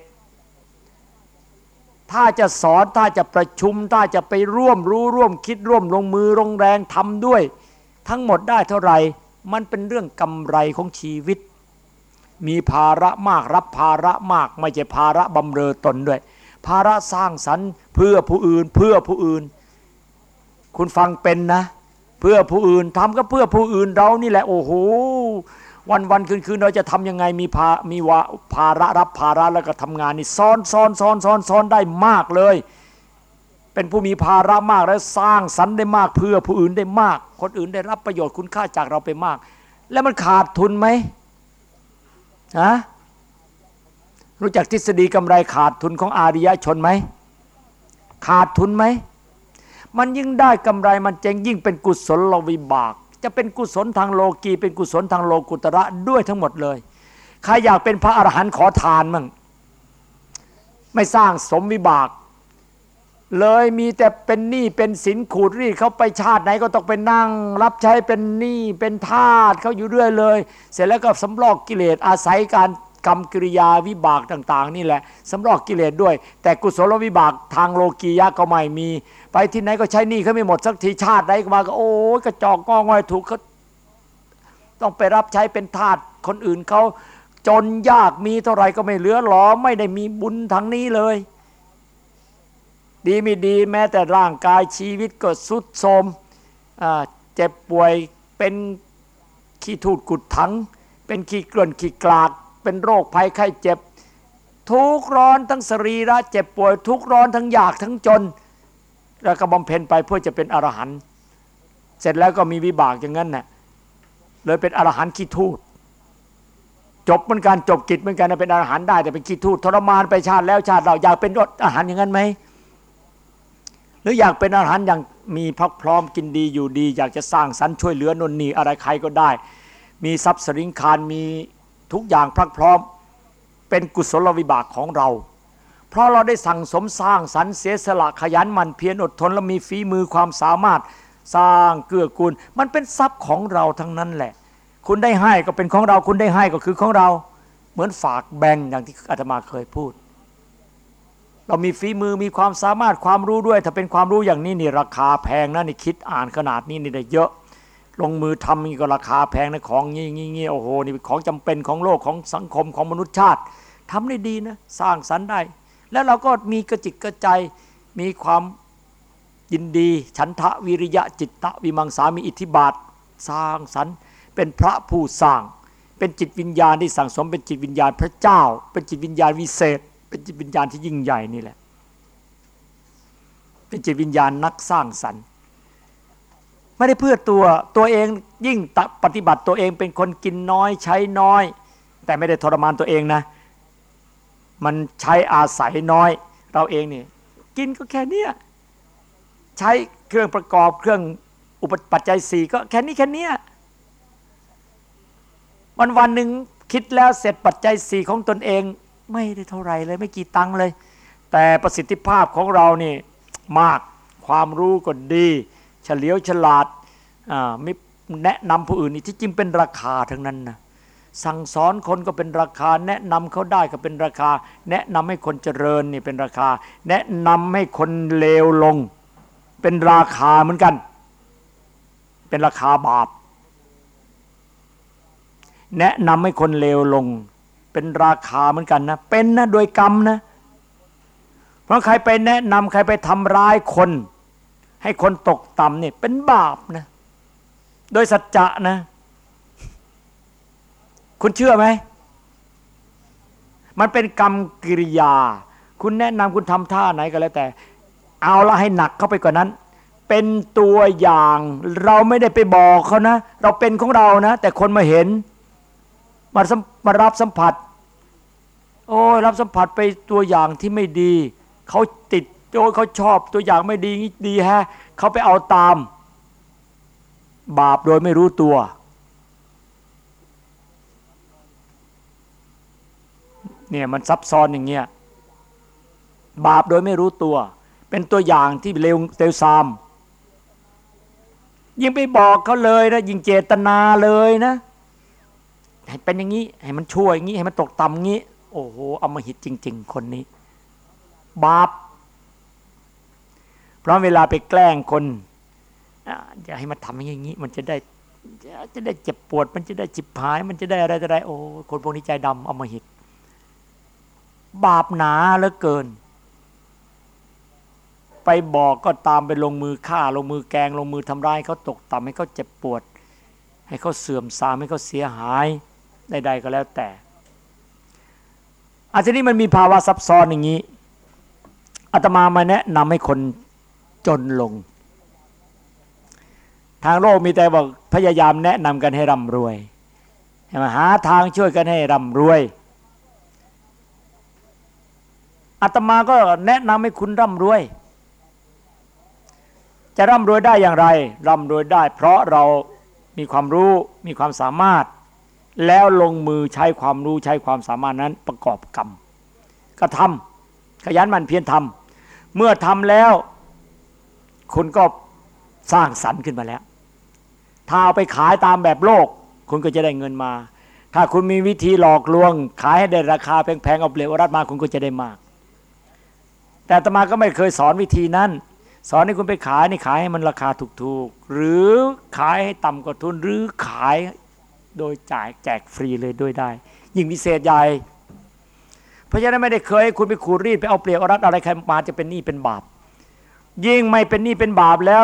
ถ้าจะสอนถ้าจะประชุม ถ้าจะไปร่วมรู้ร่วมคิดร่วมลงมือลงแรงทำด้วย ทั้งหมดได้เท่าไหร่ มันเป็นเรื่องกำไรของชีวิต มีภาระมากรับภาระมาก ไม่ใช่ภาระบำเรอตนด้วย ภาระสร้างสรรค์เพื่อผู้อื่นเพื่อผู้อื่น คุณฟังเป็นนะ เพื่อผู้อื่นทำก็เพื่อผู้อื่นเรานี่แหละโอ้โหวันวันคืนคืนเราจะทํำยังไงมีภามีวาภาระรับภาระแล้วก็ทำงานนี่ซ้อนซ้อนซ้อนซ้อนซ้อนได้มากเลย เป็นผู้มีภาระมากแล้วสร้างสรรค์ได้มากเพื่อผู้อื่นได้มาก คนอื่นได้รับประโยชน์คุณค่าจากเราไปมาก แล้วมันขาดทุนไหมฮะรู้จักทฤษฎีกำไรขาดทุนของอาริยชนไหมขาดทุนไหมมันยิ่งได้กำไรมันเจงยิ่งเป็นกุศลลวิบาก จะเป็นกุศลทางโลกี เป็นกุศลทางโลกุตระด้วยทั้งหมดเลยใครอยากเป็นพระอรหันต์ขอทานมั่งไม่สร้างสมวิบาก เลยมีแต่เป็นหนี้เป็นสินขูดรีดเขาไปชาติไหนก็ต้องไปนั่ง รับใช้เป็นหนี้เป็นทาสเขาอยู่เรื่อยเลย เสร็จแล้วก็สำลอกกิเลสอาศัยการกรรมกิริยาวิบากต่าง ๆ นี่แหละสำลอกกิเลสด้วย แต่กุศลวิบากทางโลกียะก็ไม่มี ไปที่ไหนก็ใช้หนี้เขาไม่หมดสักทีชาติใดก็มาก็โอ้กระจอกงองอยถูกเขาต้องไปรับใช้เป็นทาสคนอื่นเขาจนยากมีเท่าไหร่ก็ไม่เหลือหรอไม่ได้มีบุญทางนี้เลย ดีไม่ดีแม้แต่ร่างกายชีวิตก็สุดโทมเจ็บป่วยเป็นขี้ทูดกุดถัง เป็นขี้เกลื่อนขี้กลากเป็นโรคภัยไข้เจ็บ ทุกร้อนทั้งสรีระเจ็บป่วย ทุกร้อนทั้งอยากทั้งจน แล้วก็บำเพ็ญไปเพื่อจะเป็นอรหันต์เสร็จแล้วก็มีวิบากอย่างนั้นน่ะเลยเป็นอรหันต์ขี้ทูดจบเหมือนกันจบกิจเหมือนกันเป็นอรหันต์ได้แต่เป็นขี้ทูดทรมานไปชาติแล้วชาติเราอยากเป็นอรหันต์อย่างนั้นไหม หรืออยากเป็นอรหันต์อย่างมีพักพร้อมกินดีอยู่ดี อยากจะสร้างสรรค์ช่วยเหลือนนนีอะไรใครก็ได้ มีทรัพย์สริงคารมีทุกอย่างพรักพร้อม เป็นกุศลวิบากของเรา เพราะเราได้สั่งสมสร้างสรรค์เสียสละขยันหมั่นเพียรอดทนและมีฝีมือความสามารถสร้างเกื้อกูล มันเป็นทรัพย์ของเราทั้งนั้นแหละ คุณได้ให้ก็เป็นของเราคุณได้ให้ก็คือของเรา เหมือนฝากแบ่งอย่างที่อาตมาเคยพูด เรามีฝีมือมีความสามารถความรู้ด้วย ถ้าเป็นความรู้อย่างนี้นี่ราคาแพงนะนี่คิดอ่านขนาดนี้นี่ได้เยอะ ลงมือทำนี่ก็ราคาแพงนะของงี้งี้งี้โอ้โหนี่เป็นของจำเป็นของโลกของสังคมของมนุษยชาติทำได้ดีนะสร้างสรรค์ได้ แล้วเราก็มีกระจิตกระใจมีความยินดี ฉันทะวิริยะจิตตะวิมังสามีอิทธิบาทสร้างสรรค์เป็นพระผู้สร้าง เป็นจิตวิญญาณที่สั่งสมเป็นจิตวิญญาณพระเจ้า เป็นจิตวิญญาณวิเศษ เป็นจิตวิญญาณที่ยิ่งใหญ่นี่แหละ เป็นจิตวิญญาณนักสร้างสรรค์ ไม่ได้เพื่อตัวตัวเองยิ่งปฏิบัติตัวเองเป็นคนกินน้อยใช้น้อย แต่ไม่ได้ทรมานตัวเองนะ มันใช้อาศัยน้อย เราเองนี่กินก็แค่เนี้ยใช้เครื่องประกอบเครื่องอุปปัจจัยสี่ก็แค่นี้แค่นี้วันวันหนึ่งคิดแล้วเสร็จปัจจัยสี่ของตนเอง ไม่ได้เท่าไรเลย ไม่กี่ตังเลย แต่ประสิทธิภาพของเรานี่มากความรู้ก็ดี เฉลียวฉลาดไม่แนะนำผู้อื่นนี่ที่จริงเป็นราคาทั้งนั้นนะสั่งสอนคนก็เป็นราคา แนะนำเขาได้ก็เป็นราคา แนะนำให้คนเจริญนี่เป็นราคา แนะนำให้คนเลวลง เป็นราคาเหมือนกัน เป็นราคาบาป แนะนำให้คนเลวลง เป็นราคาเหมือนกันนะ เป็นนะโดยกรรมนะ เพราะใครไปแนะนำใครไปทำร้ายคน ให้คนตกต่ำเนี่ยเป็นบาปนะ โดยสัจจะนะ คุณเชื่อไหม มันเป็นกรรมกิริยา คุณแนะนำคุณทำท่าไหนก็แล้วแต่ เอาละให้หนักเข้าไปกว่านั้น เป็นตัวอย่าง เราไม่ได้ไปบอกเขานะ เราเป็นของเรานะ แต่คนมาเห็น มามารับสัมผัส โอ้ยรับสัมผัสไปตัวอย่างที่ไม่ดี เขาติดโอ้ยเขาชอบตัวอย่างไม่ดีดีฮะเขาไปเอาตาม บาปโดยไม่รู้ตัว เนี่ยมันซับซ้อนอย่างเงี้ยบาปโดยไม่รู้ตัว เป็นตัวอย่างที่เลวเตวซามยิ่งไปบอกเขาเลยนะยิ่งเจตนาเลยนะ ให้เป็นอย่างนี้ ให้มันช่วยอย่างนี้ ให้มันตกต่ำงี้ โอ้โหอมาหิตจริง ๆ คนนี้ บาป เพราะเวลาไปแกล้งคนอย่าให้มันทำอย่างนี้ มันจะได้จะได้เจ็บปวด มันจะได้จิบหาย มันจะได้อะไรจะได้โอ้คนพวกนี้ใจดำอมาหิตบาปหนาเหลือเกิน ไปบอกก็ตามไปลงมือฆ่า ลงมือแกง ลงมือทำร้ายเขาตกต่ำให้เขาเจ็บปวด ให้เขาเสื่อมทรามให้เขาเสียหาย ใด ๆ ก็แล้วแต่อาทีนี้มันมีภาวะซับซ้อนอย่างนี้อาตมามาแนะนำให้คนจนลง ทางโลกมีแต่บอกพยายามแนะนำกันให้ร่ำรวยมาหาทางช่วยกันให้ร่ำรวยอาตมาก็แนะนำให้คุณร่ำรวย จะร่ำรวยได้อย่างไร ร่ำรวยได้ เพราะเรามีความรู้มีความสามารถ แล้วลงมือใช้ความรู้ใช้ความสามารถนั้นประกอบกรรมก็ทำขยันมันเพียรทำเมื่อทำแล้วคุณก็สร้างสรรค์ขึ้นมาแล้ว ถ้าเอาไปขายตามแบบโลก คุณก็จะได้เงินมา ถ้าคุณมีวิธีหลอกลวง ขายให้ได้ราคาแพงๆเอาเปลี่ยนรัดมาคุณก็จะได้มาก แต่ตมาก็ไม่เคยสอนวิธีนั้น สอนให้คุณไปขายนี่ขายให้มันราคาถูกๆ หรือขายให้ต่ำกว่าทุนหรือขาย โดยจ่ายแจกฟรีเลยด้วยได้ ยิ่งพิเศษใหญ่ เพราะฉะนั้นไม่ได้เคย คุณไปขูดรีดไปเอาเปลียกเอารัดอะไรใครมาจะเป็นหนี้เป็นบาป ยิ่งไม่เป็นหนี้เป็นบาปแล้ว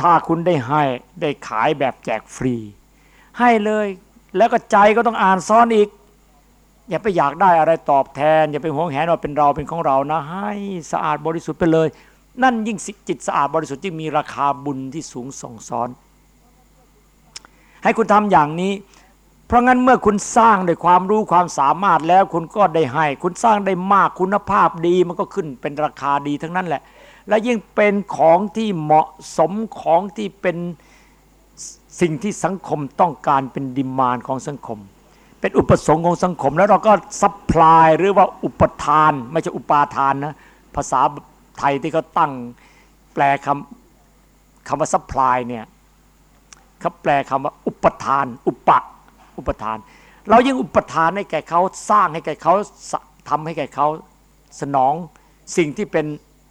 ถ้าคุณได้ให้ได้ขายแบบแจกฟรี ให้เลยแล้วก็ใจก็ต้องอ่านซ้อนอีก อย่าไปอยากได้อะไรตอบแทน อย่าไปหวงแหนว่าเป็นเราเป็นของเรานะ ให้สะอาดบริสุทธิ์ไปเลย นั่นยิ่งจิตสะอาดบริสุทธิ์ยิ่งมีราคาบุญที่สูงส่งซ้อน ให้คุณทำอย่างนี้ เพราะงั้นเมื่อคุณสร้างด้วยความรู้ความสามารถแล้วคุณก็ได้ให้ คุณสร้างได้มากคุณภาพดี มันก็ขึ้นเป็นราคาดีทั้งนั้นแหละ และยิ่งเป็นของที่เหมาะสมของที่เป็นสิ่งที่สังคมต้องการเป็นดิมานของสังคม เป็นอุปสงค์ของสังคม แล้วเราก็supply หรือว่าอุปทาน ไม่ใช่อุปาทานนะภาษาไทยที่เขาตั้งแปลคำคำว่า supply เนี่ย เขาแปลคำว่า อุปทาน อุปะอุปทาน เรายิ่งอุปทานให้แก่เขาสร้างให้แก่เขาทำให้แก่เขาสนองสิ่งที่เป็น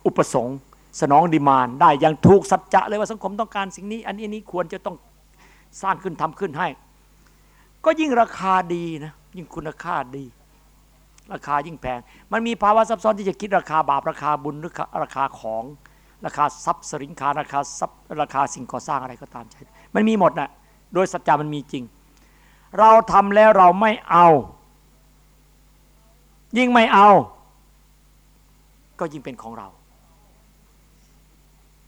อุปสงค์สนอง demand ได้อย่างถูกสัจจะเลยว่าสังคมต้องการสิ่งนี้ อันนี้นี้ควรจะต้องสร้างขึ้นทำขึ้นให้ ก็ยิ่งราคาดีนะยิ่งคุณค่าดี ราคายิ่งแพง มันมีภาวะซับซ้อนที่จะคิดราคาบาปราคาบุญหรือราคาของ ราคาทรัพย์สินค้าราคาทรัพย์ราคาสิ่งก่อสร้างอะไรก็ตามใช่มันมีหมดนะ่ะโดยสัจจะมันมีจริง เราทำแล้วเราไม่เอา ยิ่งไม่เอา ก็ยิ่งเป็นของเรา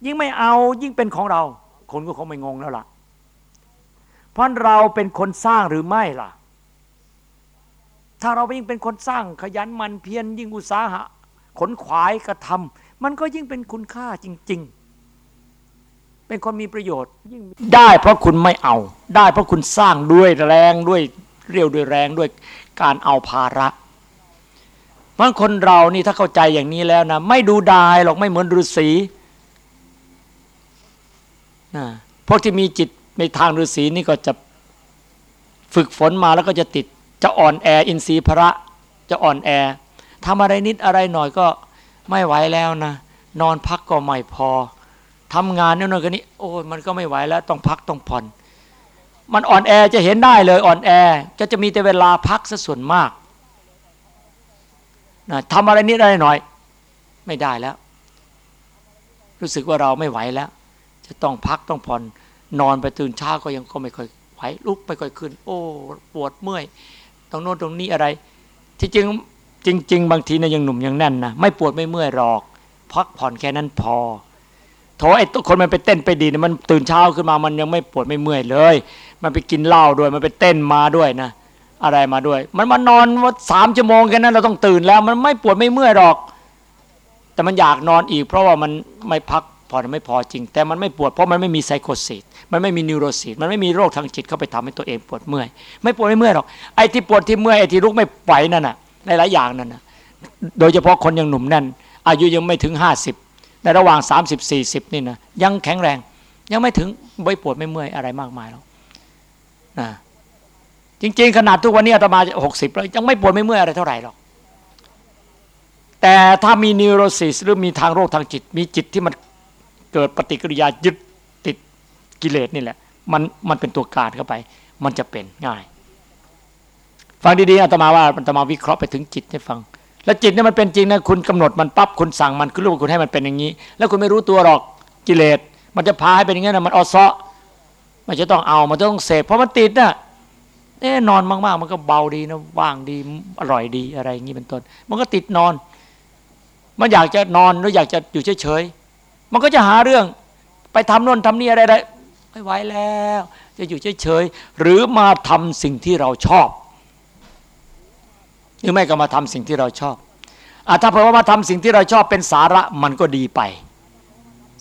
ยิ่งไม่เอายิ่งเป็นของเรา คนก็คงไม่งงแล้วล่ะ เพราะเราเป็นคนสร้างหรือไม่ล่ะ ถ้าเรายิ่งเป็นคนสร้างขยันมันเพียรยิ่งอุตสาหะขนขวายกระทำ มันก็ยิ่งเป็นคุณค่าจริง ๆ เป็นคนมีประโยชน์ยิ่งได้เพราะคุณไม่เอา ได้เพราะคุณสร้างด้วยแรงด้วยเรียวด้วยแรงด้วยการเอาภาระบางคนเรานี่ถ้าเข้าใจอย่างนี้แล้วนะไม่ดูดายหรอกไม่เหมือนฤาษีนะพวกที่มีจิตในทางฤาษีนี่ก็จะฝึกฝนมาแล้วก็จะติด จะอ่อนแออินทรีย์พระจะอ่อนแอทำอะไรนิดอะไรหน่อยก็ ไม่ไหวแล้วนะนอนพักก็ไม่พอทำงานเนี่ยนกันนี้ โอ้มันก็ไม่ไหวแล้วต้องพักต้องผ่อน มันอ่อนแอจะเห็นได้เลยอ่อนแอก็จะมีแต่เวลาพักซะส่วนมากนะทำอะไรนิดอะไรหน่อย ไม่ได้แล้ว รู้สึกว่าเราไม่ไหวแล้ว จะต้องพักต้องผ่อนนอนไปตื่นเช้าก็ยังก็ไม่ค่อยไหวลุกไม่ค่อยขึ้น โอ้ปวดเมื่อยตรงโน้นตรงนี้อะไร ที่จริง จริง ๆ บางทีนะยังหนุ่มยังแน่นนะไม่ปวดไม่เมื่อยหรอกพักผ่อนแค่นั้นพอโถไอ้ตัวคนมันไปเต้นไปดีนะมันตื่นเช้าขึ้นมามันยังไม่ปวดไม่เมื่อยเลย มันไปกินเหล้าด้วยมันไปเต้นมาด้วยนะอะไรมาด้วย มันมานอนว่าสามชั่วโมงแค่นั้นเราต้องตื่นแล้ว มันไม่ปวดไม่เมื่อยหรอก แต่มันอยากนอนอีก เพราะว่ามันไม่พักพอไม่พอจริง แต่มันไม่ปวดเพราะมันไม่มีไซโคซิสมันไม่มีนิวโรซิสมันไม่มีโรคทางจิตเข้าไปทำให้ตัวเองปวดเมื่อย ไม่ปวดไม่เมื่อยหรอกไอ้ที่ปวดที่เมื่อยไอ้ที่ลุกไม่ไหวนั่นน่ะ ในหลายอย่างนั่นนะโดยเฉพาะคนยังหนุ่มแน่น อายุยังไม่ถึงห้าสิบในระหว่างสามสิบสี่สิบนี่นะยังแข็งแรง ยังไม่ถึงไม่ปวดไม่เมื่อยอะไรมากมายหรอกนะจริง ๆ ขนาดทุกวันนี้อาตมาหกสิบแล้ว ยังไม่ปวดไม่เมื่อยอะไรเท่าไหร่หรอกแต่ถ้ามีนิวโรซิสหรือมีทางโรคทางจิต มีจิตที่มันเกิดปฏิกิริยายึดติดกิเลสนี่แหละ มันมันเป็นตัวการเข้าไป มันจะเป็นง่าย ฟังดีๆอาตมาว่าอาตมาวิเคราะห์ไปถึงจิตให้ฟัง แล้วจิตเนี่ยมันเป็นจริงนะคุณกำหนดมันปั๊บคุณสั่งมันคุณรู้ว่าคุณให้มันเป็นอย่างนี้ แล้วคุณไม่รู้ตัวหรอกกิเลสมันจะพาให้เป็นอย่างนี้นะมันอซาะมันจะต้องเอามันต้องเสพเพราะมันติดนะ่ะแน่นอนมากๆ มันก็เบาดีนะว่างดีอร่อยดีอะไรอย่างนี้เป็นต้น มันก็ติดนอน มันอยากจะนอนหรืออยากจะอยู่เฉยๆมันก็จะหาเรื่องไปทำโน่นทำนี่อะไรได้ไม่ไหวแล้ว จะอยู่เฉยๆหรือมาทำสิ่งที่เราชอบ หรือไม่ก็มาทำสิ่งที่เราชอบอถ้าเผื่อว่ามาทำสิ่งที่เราชอบเป็นสาระมันก็ดีไป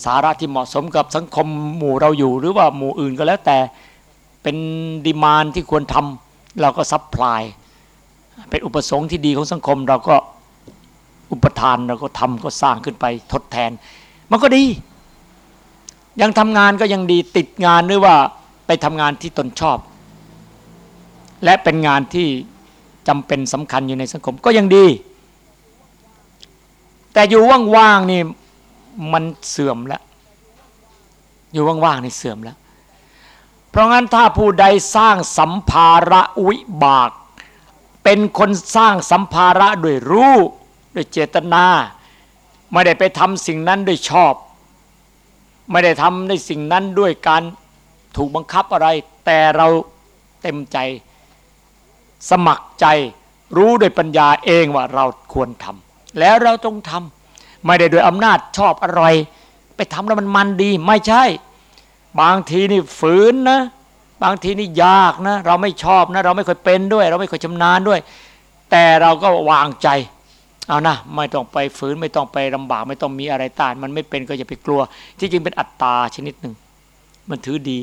สาระที่เหมาะสมกับสังคมหมู่เราอยู่ หรือว่าหมู่อื่นก็แล้วแต่เป็น demand ที่ควรทำเราก็ supply เป็นอุปสงค์ที่ดีของสังคมเราก็อุปทานเราก็ทำก็สร้างขึ้นไปทดแทน มันก็ดี ยังทำงานก็ยังดีติดงานหรือว่าไปทำงานที่ตนชอบ และเป็นงานที่ จำเป็นสำคัญอยู่ในสังคมก็ยังดี แต่อยู่ว่างๆนี่มันเสื่อมแล้ว อยู่ว่างๆนี่เสื่อมแล้ว เพราะงั้นถ้าผู้ใดสร้างสัมภาระวิบาก เป็นคนสร้างสัมภาระด้วยรู้ด้วยเจตนาไม่ได้ไปทำสิ่งนั้นด้วยชอบ ไม่ได้ทำในสิ่งนั้นด้วยการถูกบังคับอะไร แต่เราเต็มใจ สมัครใจรู้ด้วยปัญญาเองว่าเราควรทำแล้วเราต้องทไม่ได้โดยอำนาจชอบอร่อย ไปทำแล้วมันมันดีไม่ใช่ บางทีนี่ฝืนนะ บางทีนี่ยากนะ เราไม่ชอบนะ เราไม่เคยเป็นด้วย เราไม่เคยชำนาญด้วย แต่เราก็วางใจเอานะไม่ต้องไปฝืนไม่ต้องไปลำบาก ไม่ต้องมีอะไรต้าน มันไม่เป็นก็อย่าไปกลัว ที่จริงเป็นอัตตาชนิดหนึ่ง มันถือดี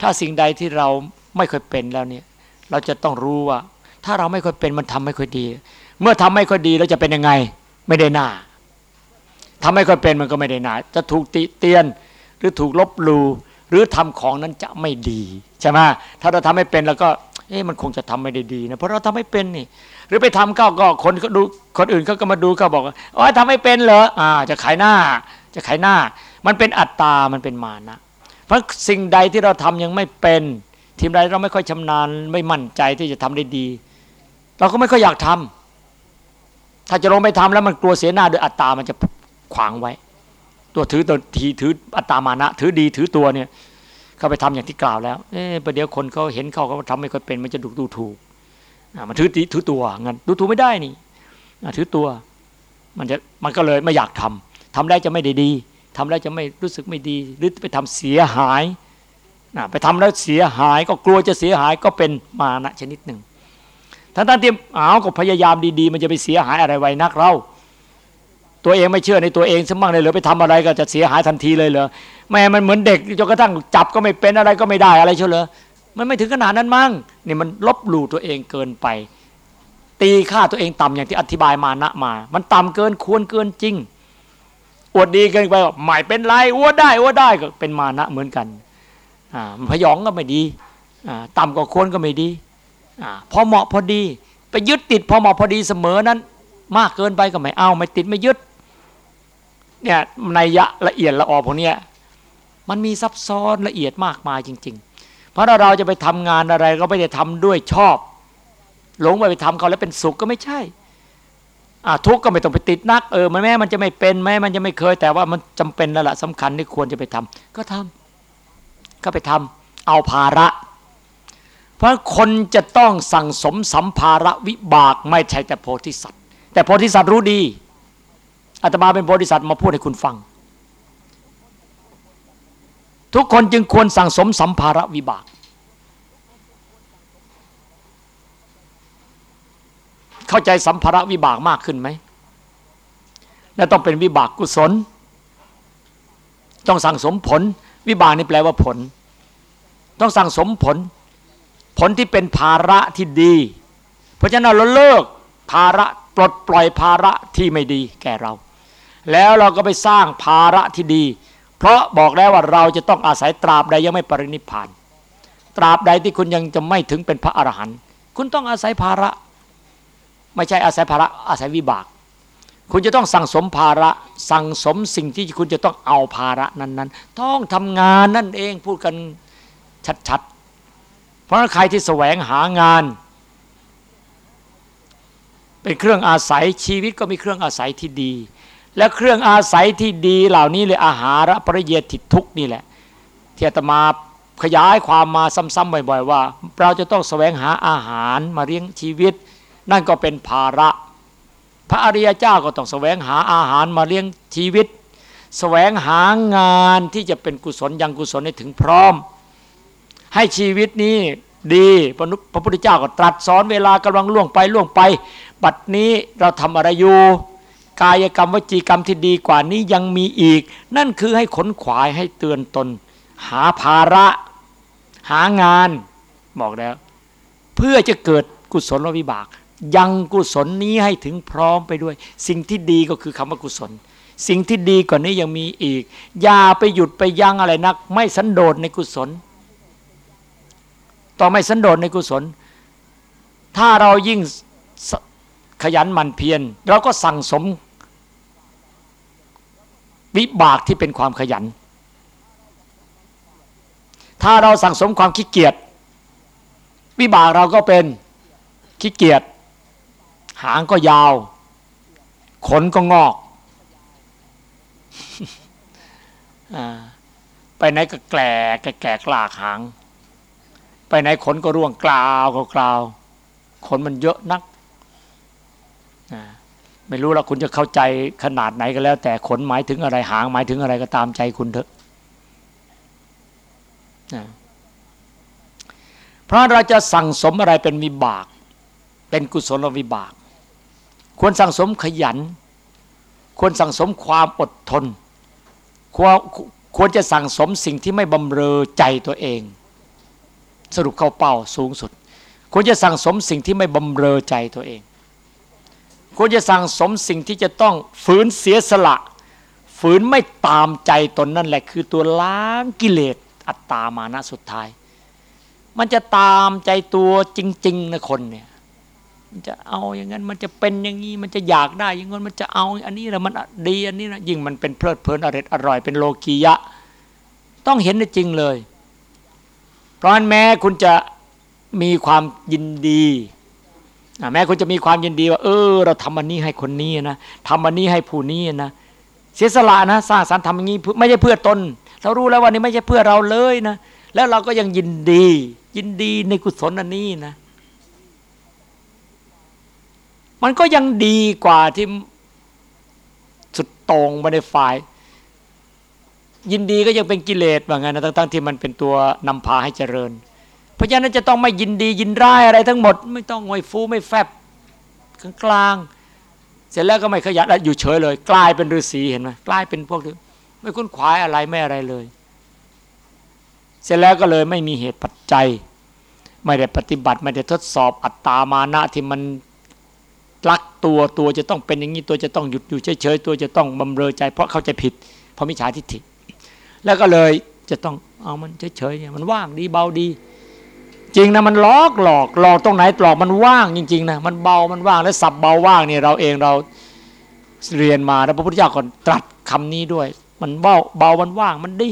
ถ้าสิ่งใดที่เราไม่เคยเป็นแล้วเนี่ย เราจะต้องรู้ว่า ถ้าเราไม่ค่อยเป็นมันทำไม่ค่อยดี เมื่อทำไม่ค่อยดีเราจะเป็นยังไง ไม่ได้หน้าทำไม่ค่อยเป็นมันก็ไม่ได้หน้า จะถูกติเตียนหรือถูกลบลูหรือทำของนั้นจะไม่ดีใช่ไหมถ้าเราทำไม่เป็นแล้วก็เอ๊ะมันคงจะทำไม่ได้ดีนะเพราะเราทำไม่เป็นนี่ หรือไปทำก็ก็คนเขาดูคนอื่นเขาก็มาดูเขาบอกว่าอ๋อทำไม่เป็นเหรออ่า จะขายหน้า จะขายหน้า มันเป็นอัตตา มันเป็นมานะ เพราะสิ่งใดที่เราทำยังไม่เป็น ทีมใดเราไม่ค่อยชำนาญไม่มั่นใจที่จะทำได้ดี เราก็ไม่ค่อยอยากทำถ้าจะลงไปทำแล้วมันกลัวเสียหน้าโดยอัตตามันจะขวางไว้ ตัวถือตัวทีถืออัตตามานะ ถือดีถือตัวเนี่ยเขาไปทำอย่างที่กล่าวแล้วเอ๊ะประเดี๋ยวคนเขาเห็นเขาเขาทำไม่ค่อยเป็นมันจะดูดูถูกมันถือถือตัวงั้นดูถูกไม่ได้นี่ถือตัว มันจะมันก็เลยไม่อยากทำทำได้จะไม่ได้ดีทำแล้วจะไม่รู้สึกไม่ดีหรือไปทำเสียหายนะไปทำแล้วเสียหายก็กลัวจะเสียหายก็เป็นมานะชนิดหนึ่ง ทั้งทั้งที่อ้าก็พยายามดีๆ มันจะไปเสียหายอะไรไว้นักเรา ตัวเองไม่เชื่อในตัวเองสมั่งเลยหรือไปทำอะไรก็จะเสียหายทันทีเลยเหรอแม่มันเหมือนเด็กจนกระทั่งจับก็ไม่เป็นอะไรก็ไม่ได้อะไรเชียวเหรอมันไม่ถึงขนาดนั้นมั้งนี่มันลบหลู่ตัวเองเกินไป ตีค่าตัวเองต่ำอย่างที่อธิบายมานะมา มันต่ำเกินควรเกินจริงอวดดีเกินไปไม่เป็นไรอวดได้อวดได้ก็เป็นมานะเหมือนกันอ่าพยองก็ไม่ดีอ่าต่ำกว่าควรก็ไม่ดี พอเหมาะพอดี ไปยึดติดพอเหมาะพอดีเสมอนั้น มากเกินไปก็ไม่เอาไม่ติดไม่ยึดเนี่ยในยะละเอียดละออพวกนี้มันมีซับซ้อนละเอียดมากมายจริง ๆ เพราะเราจะไปทำงานอะไรก็ไม่ได้ทำด้วยชอบ หลงไปไปทำเขาแล้วเป็นสุขก็ไม่ใช่ทุกข์ก็ไม่ต้องไปติดนักเออมันแม้มันจะไม่เป็นแม้มันจะไม่เคย แต่ว่ามันจำเป็นแล้วล่ะสำคัญที่ควรจะไปทำก็ทำก็ไปทำเอาภาระ เพราะคนจะต้องสั่งสมสัมภาระวิบากไม่ใช่แต่โพธิสัตว์ แต่โพธิสัตว์รู้ดีอาตมาเป็นโพธิสัตว์มาพูดให้คุณฟัง ทุกคนจึงควรสั่งสมสัมภาระวิบาก เข้าใจสัมภาระวิบากมากขึ้นไหมและต้องเป็นวิบากกุศล ต้องสั่งสมผล วิบากนี่แปลว่าผล ต้องสั่งสมผล ผลที่เป็นภาระที่ดี เพราะฉะนั้นเราเลิกภาระปลดปล่อยภาระที่ไม่ดีแก่เรา แล้วเราก็ไปสร้างภาระที่ดี เพราะบอกแล้วว่าเราจะต้องอาศัยตราบใดยังไม่ปรินิพาน ตราบใดที่คุณยังจะไม่ถึงเป็นพระอรหันต์คุณต้องอาศัยภาระ ไม่ใช่อาศัยภาระอาศัยวิบาก คุณจะต้องสั่งสมภาระสั่งสมสิ่งที่คุณจะต้องเอาภาระนั้นๆ ต้องทำงานนั่นเองพูดกันชัดๆ เพราะใครที่แสวงหางาน เป็นเครื่องอาศัยชีวิตก็มีเครื่องอาศัยที่ดี และเครื่องอาศัยที่ดีเหล่านี้เลยอาหารปริเยติทุกนี่แหละที่อาตมาขยายความมาซ้ำๆบ่อยๆว่า เราจะต้องแสวงหาอาหารมาเลี้ยงชีวิต นั่นก็เป็นภาระ พระอริยเจ้าก็ต้องแสวงหาอาหารมาเลี้ยงชีวิต แสวงหางานที่จะเป็นกุศลยังกุศลให้ถึงพร้อม ให้ชีวิตนี้ดีพระพุทธเจ้าก็ตรัสสอนเวลากำลังล่วงไปล่วงไป บัดนี้เราทำอะไรอยู่กายกรรมวจีกรรมที่ดีกว่านี้ยังมีอีก นั่นคือให้ขนขวายให้เตือนตน หาภาระ หางานบอกแล้ว เพื่อจะเกิดกุศลวิบาก ยังกุศลนี้ให้ถึงพร้อมไปด้วย สิ่งที่ดีก็คือคำว่ากุศล สิ่งที่ดีกว่านี้ยังมีอีกอย่าไปหยุดไปยั้งอะไรนัก ไม่สันโดษในกุศล ต่อไม่สันโดษในกุศล ถ้าเรายิ่งขยันหมั่นเพียรเราก็สั่งสมวิบากที่เป็นความขยัน ถ้าเราสั่งสมความขี้เกียจวิบากเราก็เป็นขี้เกียจหางก็ยาว ขนก็งอกไปไหนก็แกลแกแกกลากหาง ไปไหนขนก็ร่วงกล่าวก็กลาวขนมันเยอะนักไม่รู้ละคุณจะเข้าใจขนาดไหนก็แล้ว แต่ขนหมายถึงอะไรหางหมายถึงอะไรก็ตามใจคุณเถอะเพราะเราจะสั่งสมอะไรเป็นวิบาก เป็นกุศลวิบาก ควรสั่งสมขยัน ควรสั่งสมความอดทน ควรควรจะสั่งสมสิ่งที่ไม่บำเรอใจตัวเอง สรุปเข้าเป้าสูงสุด ควรจะสั่งสมสิ่งที่ไม่บำเรอใจตัวเอง ควรจะสั่งสมสิ่งที่จะต้องฝืนเสียสละ ฝืนไม่ตามใจตนนั่นแหละ คือตัวล้างกิเลสอัตตามานะสุดท้าย มันจะตามใจตัวจริง ๆนะคนเนี่ยมันจะเอาอย่างนั้นมันจะเป็นอย่างนี้มันจะอยากได้อย่างนั้นมันจะเอาอันนี้แล้วมันดีอันนี้นะยิ่งมันเป็นเพลิดเพลินอร่อยอร่อยเป็นโลกียะ ต้องเห็นได้จริงเลย เพราะอันแม้คุณจะมีความยินดีแม้คุณจะมีความยินดีว่า เออ เราทำอันนี้ให้คนนี้นะทำอันนี้ให้ผู้นี้นะเสียสละนะสร้างสรรค์ทำอย่างนี้ไม่ใช่เพื่อตน เรารู้แล้วว่านี่ไม่ใช่เพื่อเราเลยนะแล้วเราก็ยังยินดี ยินดีในกุศลอันนี้นะ มันก็ยังดีกว่าที่สุดตรงไปในฝ่าย ยินดีก็ยังเป็นกิเลสว่างั้นนะทั้งๆที่มันเป็นตัวนำพาให้เจริญ เพราะฉะนั้นจะต้องไม่ยินดียินร้ายอะไรทั้งหมด ไม่ต้องงอยฟูไม่แฟบกลางกลางเสร็จแล้วก็ไม่ขยันอยู่เฉยเลย กลายเป็นฤาษีเห็นไหมกลายเป็นพวกไม่คุ้นขวายอะไรไม่อะไรเลย เสร็จแล้วก็เลยไม่มีเหตุปัจจัย ไม่ได้ปฏิบัติไม่ได้ทดสอบอัตตามานะที่มันรักตัวตัวจะต้องเป็นอย่างนี้ตัวจะต้องหยุดอยู่เฉยๆตัวจะต้องบำเรอใจ เพราะเข้าใจผิด เพราะมิจฉาทิฏฐิ แล้วก็เลยจะต้องเอามันเฉยๆมันว่างดีเบาดี จริงนะมันลอกหลอกหลอกตรงไหนหลอกมันว่างจริงๆนะมันเบามันว่างแล้วสับเบาว่างเนี่ยเราเองเราเรียนมาแล้วพระพุทธเจ้าก่อนตรัสคำนี้ด้วย มันเบาเบามันว่างมันดี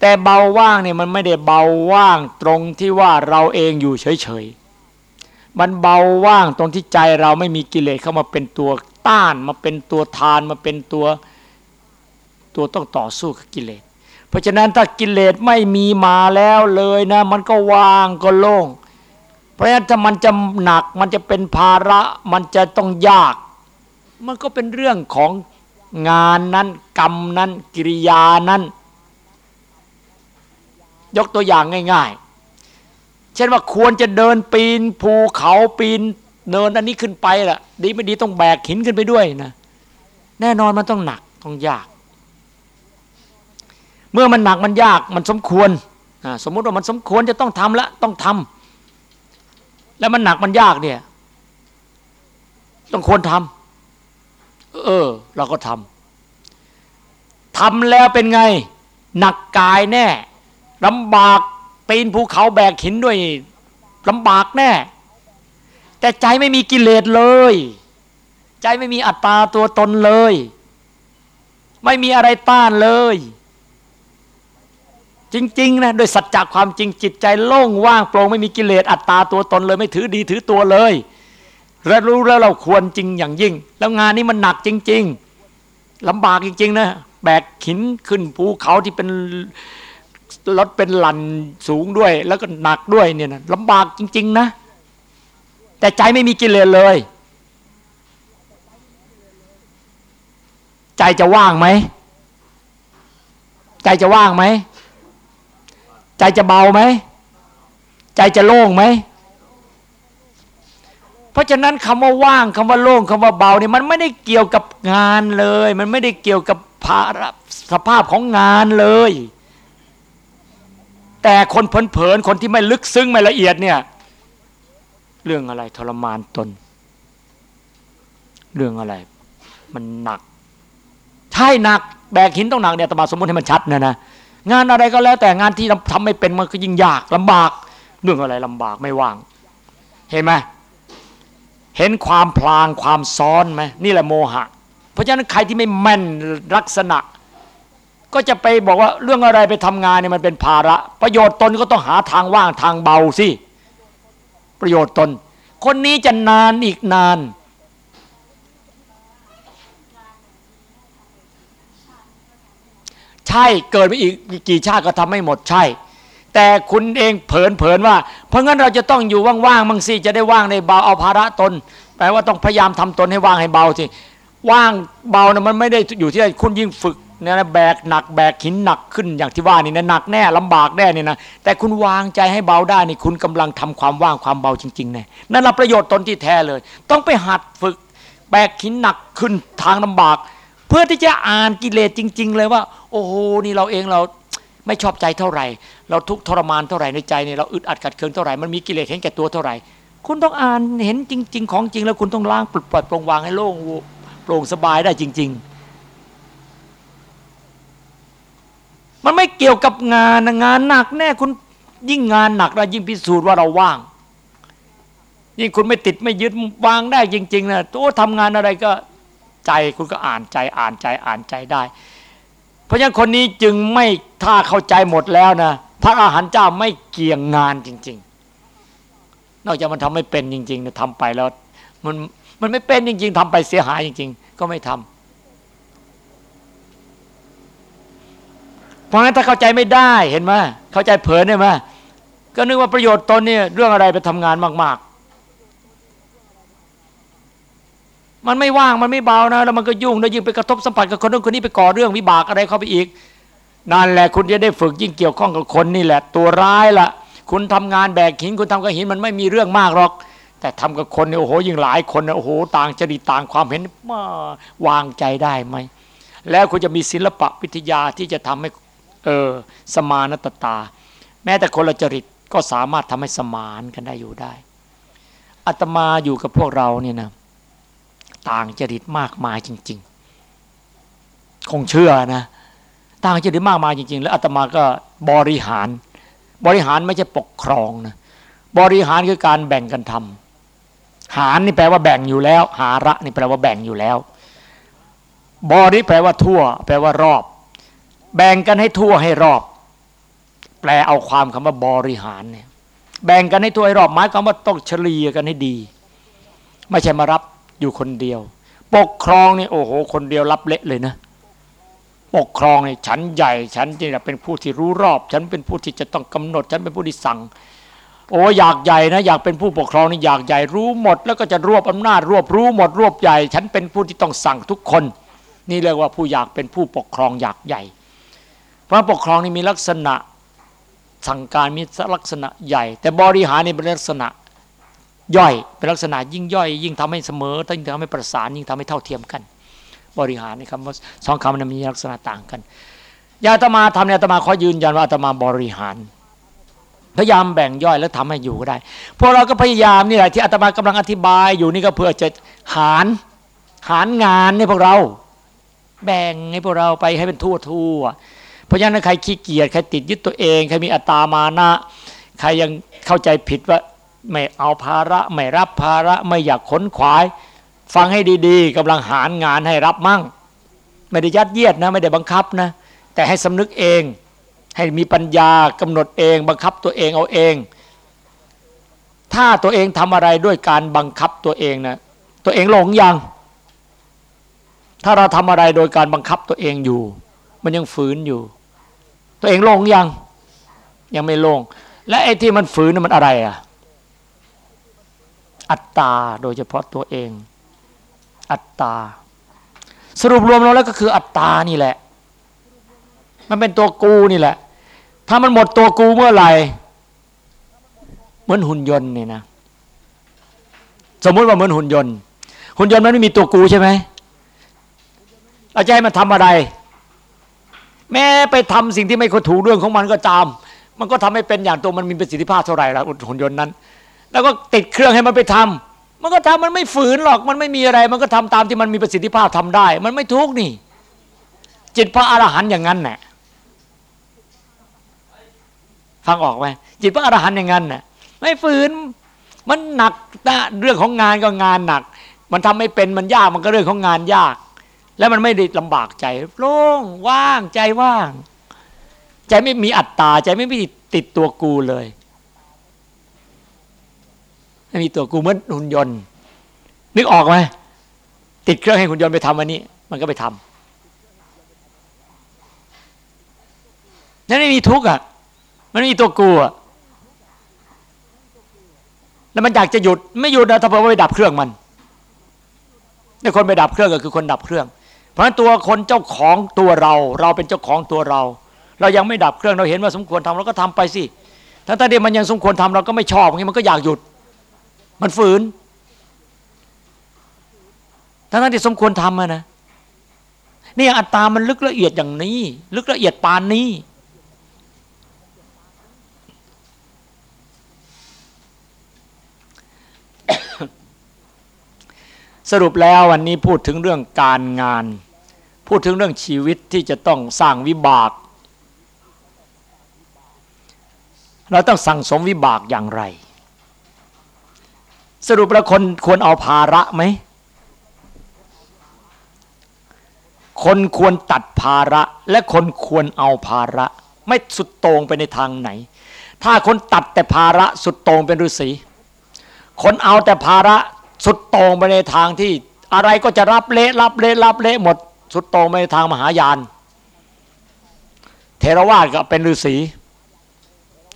แต่เบาว่างเนี่ยมันไม่ได้เบาว่างตรงที่ว่าเราเองอยู่เฉยๆมันเบาว่างตรงที่ใจเราไม่มีกิเลสเข้ามาเป็นตัวต้านมาเป็นตัวทานมาเป็นตัว ตัวต้องต่อสู้กับกิเลส เพราะฉะนั้นถ้ากิเลสไม่มีมาแล้วเลยนะ มันก็ว่างก็โล่ง เพราะฉะนั้นถ้ามันจะหนักมันจะเป็นภาระ มันจะต้องยาก มันก็เป็นเรื่องของงานนั้น กรรมนั้น กิริยานั้น ยกตัวอย่างง่ายเช่นว่าควรจะเดินปีนภูเขาปีนเนินอันนี้ขึ้นไปล่ะ ดีไม่ดีต้องแบกหินขึ้นไปด้วยนะ แน่นอนมันต้องหนักต้องยาก เมื่อมันหนักมันยากมันสมควรสมมุติว่ามันสมควรจะต้องทำละต้องทำแล้วมันหนักมันยากเนี่ย ต้องควรทำเออ เราก็ทำทำแล้วเป็นไง หนักกายแน่ลำบากปีนภูเขาแบกหินด้วยลำบากแน่ แต่ใจไม่มีกิเลสเลย ใจไม่มีอัตตาตัวตนเลย ไม่มีอะไรต้านเลย จริงๆนะโดยสัจจะความจริงจิตใจโล่งว่างโปร่งไม่มีกิเลสอัตตาตัวตนเลยไม่ถือดีถือตัวเลยและรู้แล้วเราควรจริงอย่างยิ่ง แล้วงานนี้มันหนักจริง ๆลำบากจริง ๆ นะแบกหินขึ้นภูเขาที่เป็นรถเป็นหลันสูงด้วย แล้วก็หนักด้วยเนี่ยนะลำบากจริง ๆ นะ แต่ใจไม่มีกิเลสเลย ใจจะว่างไหม ใจจะว่างไหม ใจจะเบาไหม ใจจะโล่งไหม เพราะฉะนั้นคำว่าว่างคำว่าโล่งคำว่าเบาเนี่ยมันไม่ได้เกี่ยวกับงานเลย มันไม่ได้เกี่ยวกับภาระสภาพของงานเลย แต่คนเผลอๆคนที่ไม่ลึกซึ้งไม่ละเอียดเนี่ย เรื่องอะไรทรมานตน เรื่องอะไร มันหนักใช่หนักแบกหินต้องหนักเนี่ยตมาสมมติให้มันชัดนะนะ งานอะไรก็แล้ว แต่งานที่ทำไม่เป็นมันก็ยิ่งยากลำบากเรื่องอะไรลำบากไม่ว่าง เห็นไหมเห็นความพลางความซ้อนไหมนี่แหละโมหะ เพราะฉะนั้นใครที่ไม่แม่นลักษณะ ก็จะไปบอกว่าเรื่องอะไรไปทำงานเนี่ยมันเป็นภาระ ประโยชน์ตนก็ต้องหาทางว่างทางเบาสิประโยชน์ตน คนนี้จะนานอีกนาน ใช่เกิดไปอีกกี่ชาติก็ทำไม่หมดใช่ แต่คุณเองเผินเผินว่า เพราะงั้นเราจะต้องอยู่ว่างๆมั่งสิจะได้ว่างในเบาเอาภาระตนแปลว่าต้องพยายามทำตนให้ว่างให้เบาสิว่างเบานะมันไม่ได้อยู่ที่คุณยิ่งฝึกเนี่ยนะแบกหนักแบกหินหนักขึ้นอย่างที่ว่านี่นะหนักแน่ลำบากแน่นี่นะแต่คุณวางใจให้เบาได้นี่คุณกำลังทำความว่างความเบาจริงๆแน่นั่นแหละประโยชน์ตนที่แท้เลย ต้องไปหัดฝึก แบกหินหนักขึ้นทางลำบาก พื่อที่จะอ่านกิเลสจริง ๆ เลยว่า โอ้โหนี่เราเองเราไม่ชอบใจเท่าไหร่ เราทุกทรมานเท่าไหร่ในใจเนี่ยเราอึดอัดขัดเคืองเท่าไหร่มันมีกิเลสเห็นแก่ตัวเท่าไหร่ คุณต้องอ่านเห็นจริง ๆ ของจริง แล้วคุณต้องล้างปลดปล่อยปลงวางให้โล่งโปร่งสบายได้จริง ๆมันไม่เกี่ยวกับงานงานหนักแน่คุณยิ่งงานหนักแล้วยิ่งพิสูจน์ว่าเราว่าง ยิ่งคุณไม่ติดไม่ยึดวางได้จริงๆนะตัวทำงานอะไรก็ ใจคุณก็อ่านใจอ่านใจอ่านใจได้ เพราะฉะนั้นคนนี้จึงไม่ถ้าเข้าใจหมดแล้วนะพระอาหารเจ้าไม่เกี่ยงงานจริง ๆ นอกจากมันทำไม่เป็นจริงๆนะทำไปแล้วมันมันไม่เป็นจริง ๆทำไปเสียหายจริง ๆ ก็ไม่ทำเพราะฉะนั้นถ้าเข้าใจไม่ได้เห็นไหมเข้าใจเผลอเนี่ยไหมก็นึกว่าประโยชน์ตนเนี่ยเรื่องอะไรไปทำงานมาก ๆ มันไม่ว่างมันไม่เบานะแล้วมันก็ยุ่งแล้วยิ่งไปกระทบสัมผัสกับคนนู้นคนนี้ไปก่อเรื่องวิบากอะไรเข้าไปอีกนั่นแหละคุณจะได้ฝึกยิ่งเกี่ยวข้องกับคนนี่แหละ ตัวร้ายละคุณทำงานแบกหินคุณทำกับหินมันไม่มีเรื่องมากหรอก แต่ทำกับคนเนี่ยโอ้โหยิ่งหลายคนเนี่ยโอ้โหต่างจริตต่างความเห็นมาวางใจได้ไหมแล้วคุณจะมีศิลปะวิทยาที่จะทำให้เออสมานตตา แม้แต่คนละจริตก็สามารถทำให้สมานกันได้อยู่ได้อาตมาอยู่กับพวกเราเนี่ยนะ ต่างจริตมากมายจริง ๆ คงเชื่อนะต่างจริตมากมายจริง ๆ แล้วอาตมาก็บริหาร บริหารไม่ใช่ปกครองนะบริหารคือการแบ่งกันทำหารนี่แปลว่าแบ่งอยู่แล้ว หาระนี่แปลว่าแบ่งอยู่แล้วบอนี่แปลว่าทั่ว แปลว่ารอบ แบ่งกันให้ทั่วให้รอบ แปลเอาความคำว่าบริหารเนี่ยแบ่งกันให้ทั่วให้รอบหมายความว่าต้องเฉลี่ยกันให้ดี ไม่ใช่มารับ อยู่คนเดียว ปกครองนี่โอ้โห คนเดียวรับเละเลยนะปกครองนี่ฉันใหญ่ ฉันนี่แหละเป็นผู้ที่รู้รอบ ฉันเป็นผู้ที่จะต้องกำหนด ฉันเป็นผู้ที่สั่ง โอ้อยากใหญ่นะ อยากเป็นผู้ปกครองนี่อยากใหญ่รู้หมด แล้วก็จะรวบอำนาจรวบรู้หมดรวบใหญ่ ฉันเป็นผู้ที่ต้องสั่งทุกคน นี่เรียกว่าผู้อยากเป็นผู้ปกครองอยากใหญ่ เพราะปกครองนี่มีลักษณะสั่งการมีลักษณะใหญ่ แต่บริหารนี่เป็นลักษณะ ย่อยเป็นลักษณะยิ่งย่อย ยิ่งทำให้เสมอยิ่งทำให้ประสานยิ่งทำให้เท่าเทียมกัน บริหารนี่คำว่าสองคำนั้นมีลักษณะต่างกันยาตมาทำเนี่ยตมาขอยืนยันว่าตมาบริหารพยายามแบ่งย่อยแล้วทำให้อยู่ก็ได้ พวกเราก็พยายามนี่แหละที่อาตมากำลังอธิบายอยู่นี่ก็เพื่อจะหารหารงานให้พวกเรา แบ่งให้พวกเราไปให้เป็นทั่วทั่วเพราะฉะนั้นใครขี้เกียจใครติดยึดตัวเอง ใครมีอัตตามานะ ใครยังเข้าใจผิดว่า ไม่เอาภาระ ไม่รับภาระไม่อยากขนขวาย ฟังให้ดีๆกำลังหารงานให้รับมั่ง ไม่ได้ยัดเยียดนะ ไม่ได้บังคับนะ แต่ให้สำนึกเอง ให้มีปัญญากำหนดเอง บังคับตัวเองเอาเอง ถ้าตัวเองทำอะไรด้วยการบังคับตัวเองนะตัวเองหลงยัง ถ้าเราทำอะไรโดยการบังคับตัวเองอยู่ มันยังฝืนอยู่ ตัวเองหลงยัง ยังไม่ลง และไอ้ที่มันฝืนมันอะไรอะ อัตตาโดยเฉพาะตัวเอง อัตตา สรุปรวมแล้วก็คืออัตตานี่แหละ มันเป็นตัวกูนี่แหละ ถ้ามันหมดตัวกูเมื่อไหร่เหมือนหุ่นยนต์เนี่ยนะ สมมติว่าเหมือนหุ่นยนต์ หุ่นยนต์มันไม่มีตัวกูใช่ไหมเราจะให้มันทำอะไร แม้ไปทำสิ่งที่ไม่ถูกเรื่องของมันก็ตาม มันก็ทำให้เป็นอย่างตัวมันมีประสิทธิภาพเท่าไหร่ละหุ่นยนต์นั้น แล้วก็ติดเครื่องให้มันไปทำมันก็ทำมันไม่ฝืนหรอก มันไม่มีอะไร มันก็ทำตามที่มันมีประสิทธิภาพทำได้ มันไม่ทุกนี่ จิตพระอรหันต์อย่างนั้นแหละฟังออกไหมจิตพระอรหันต์อย่างนั้นน่ะ ไม่ฝืน มันหนักนะเรื่องของงานก็งานหนัก มันทำไม่เป็นมันยากมันก็เรื่องของงานยาก แล้วมันไม่ได้ลำบากใจโล่งว่างใจว่าง ใจไม่มีอัตตาใจไม่มีติดตัวกูเลย ไม่มีตัวกูเหมือนหุ่นยนต์ นึกออกไหมติดเครื่องให้หุ่นยนต์ไปทำอันนี้ มันก็ไปทำนั่นไม่มีทุกข์อะ มันมีตัวกูอะแล้วมันอยากจะหยุดไม่หยุดนะถ้าเพื่อไปดับเครื่องมันในคนไปดับเครื่องก็คือคนดับเครื่อง เพราะฉะนั้นตัวคนเจ้าของตัวเรา เราเป็นเจ้าของตัวเรา เรายังไม่ดับเครื่องเราเห็นว่าสมควรทำเราก็ทำไปสิทั้งที่มันยังสมควรทำเราก็ไม่ชอบงี้มันก็อยากหยุด มันฝืน ทั้งนั้นที่สมควรทำนะ นี่อัตตามันลึกละเอียดอย่างนี้ ลึกละเอียดปานนี้ สรุปแล้ววันนี้พูดถึงเรื่องการงาน พูดถึงเรื่องชีวิตที่จะต้องสร้างวิบากเราต้องสั่งสมวิบากอย่างไร สรุปแล้วคนควรเอาภาระไหม คนควรตัดภาระ และคนควรเอาภาระ ไม่สุดโต่งไปในทางไหน ถ้าคนตัดแต่ภาระสุดโต่งเป็นฤาษีคนเอาแต่ภาระสุดโต่งไปในทางที่อะไรก็จะรับเละรับเละรับเละหมด สุดโต่งไปในทางมหายาน เทรวาสก็เป็นฤาษี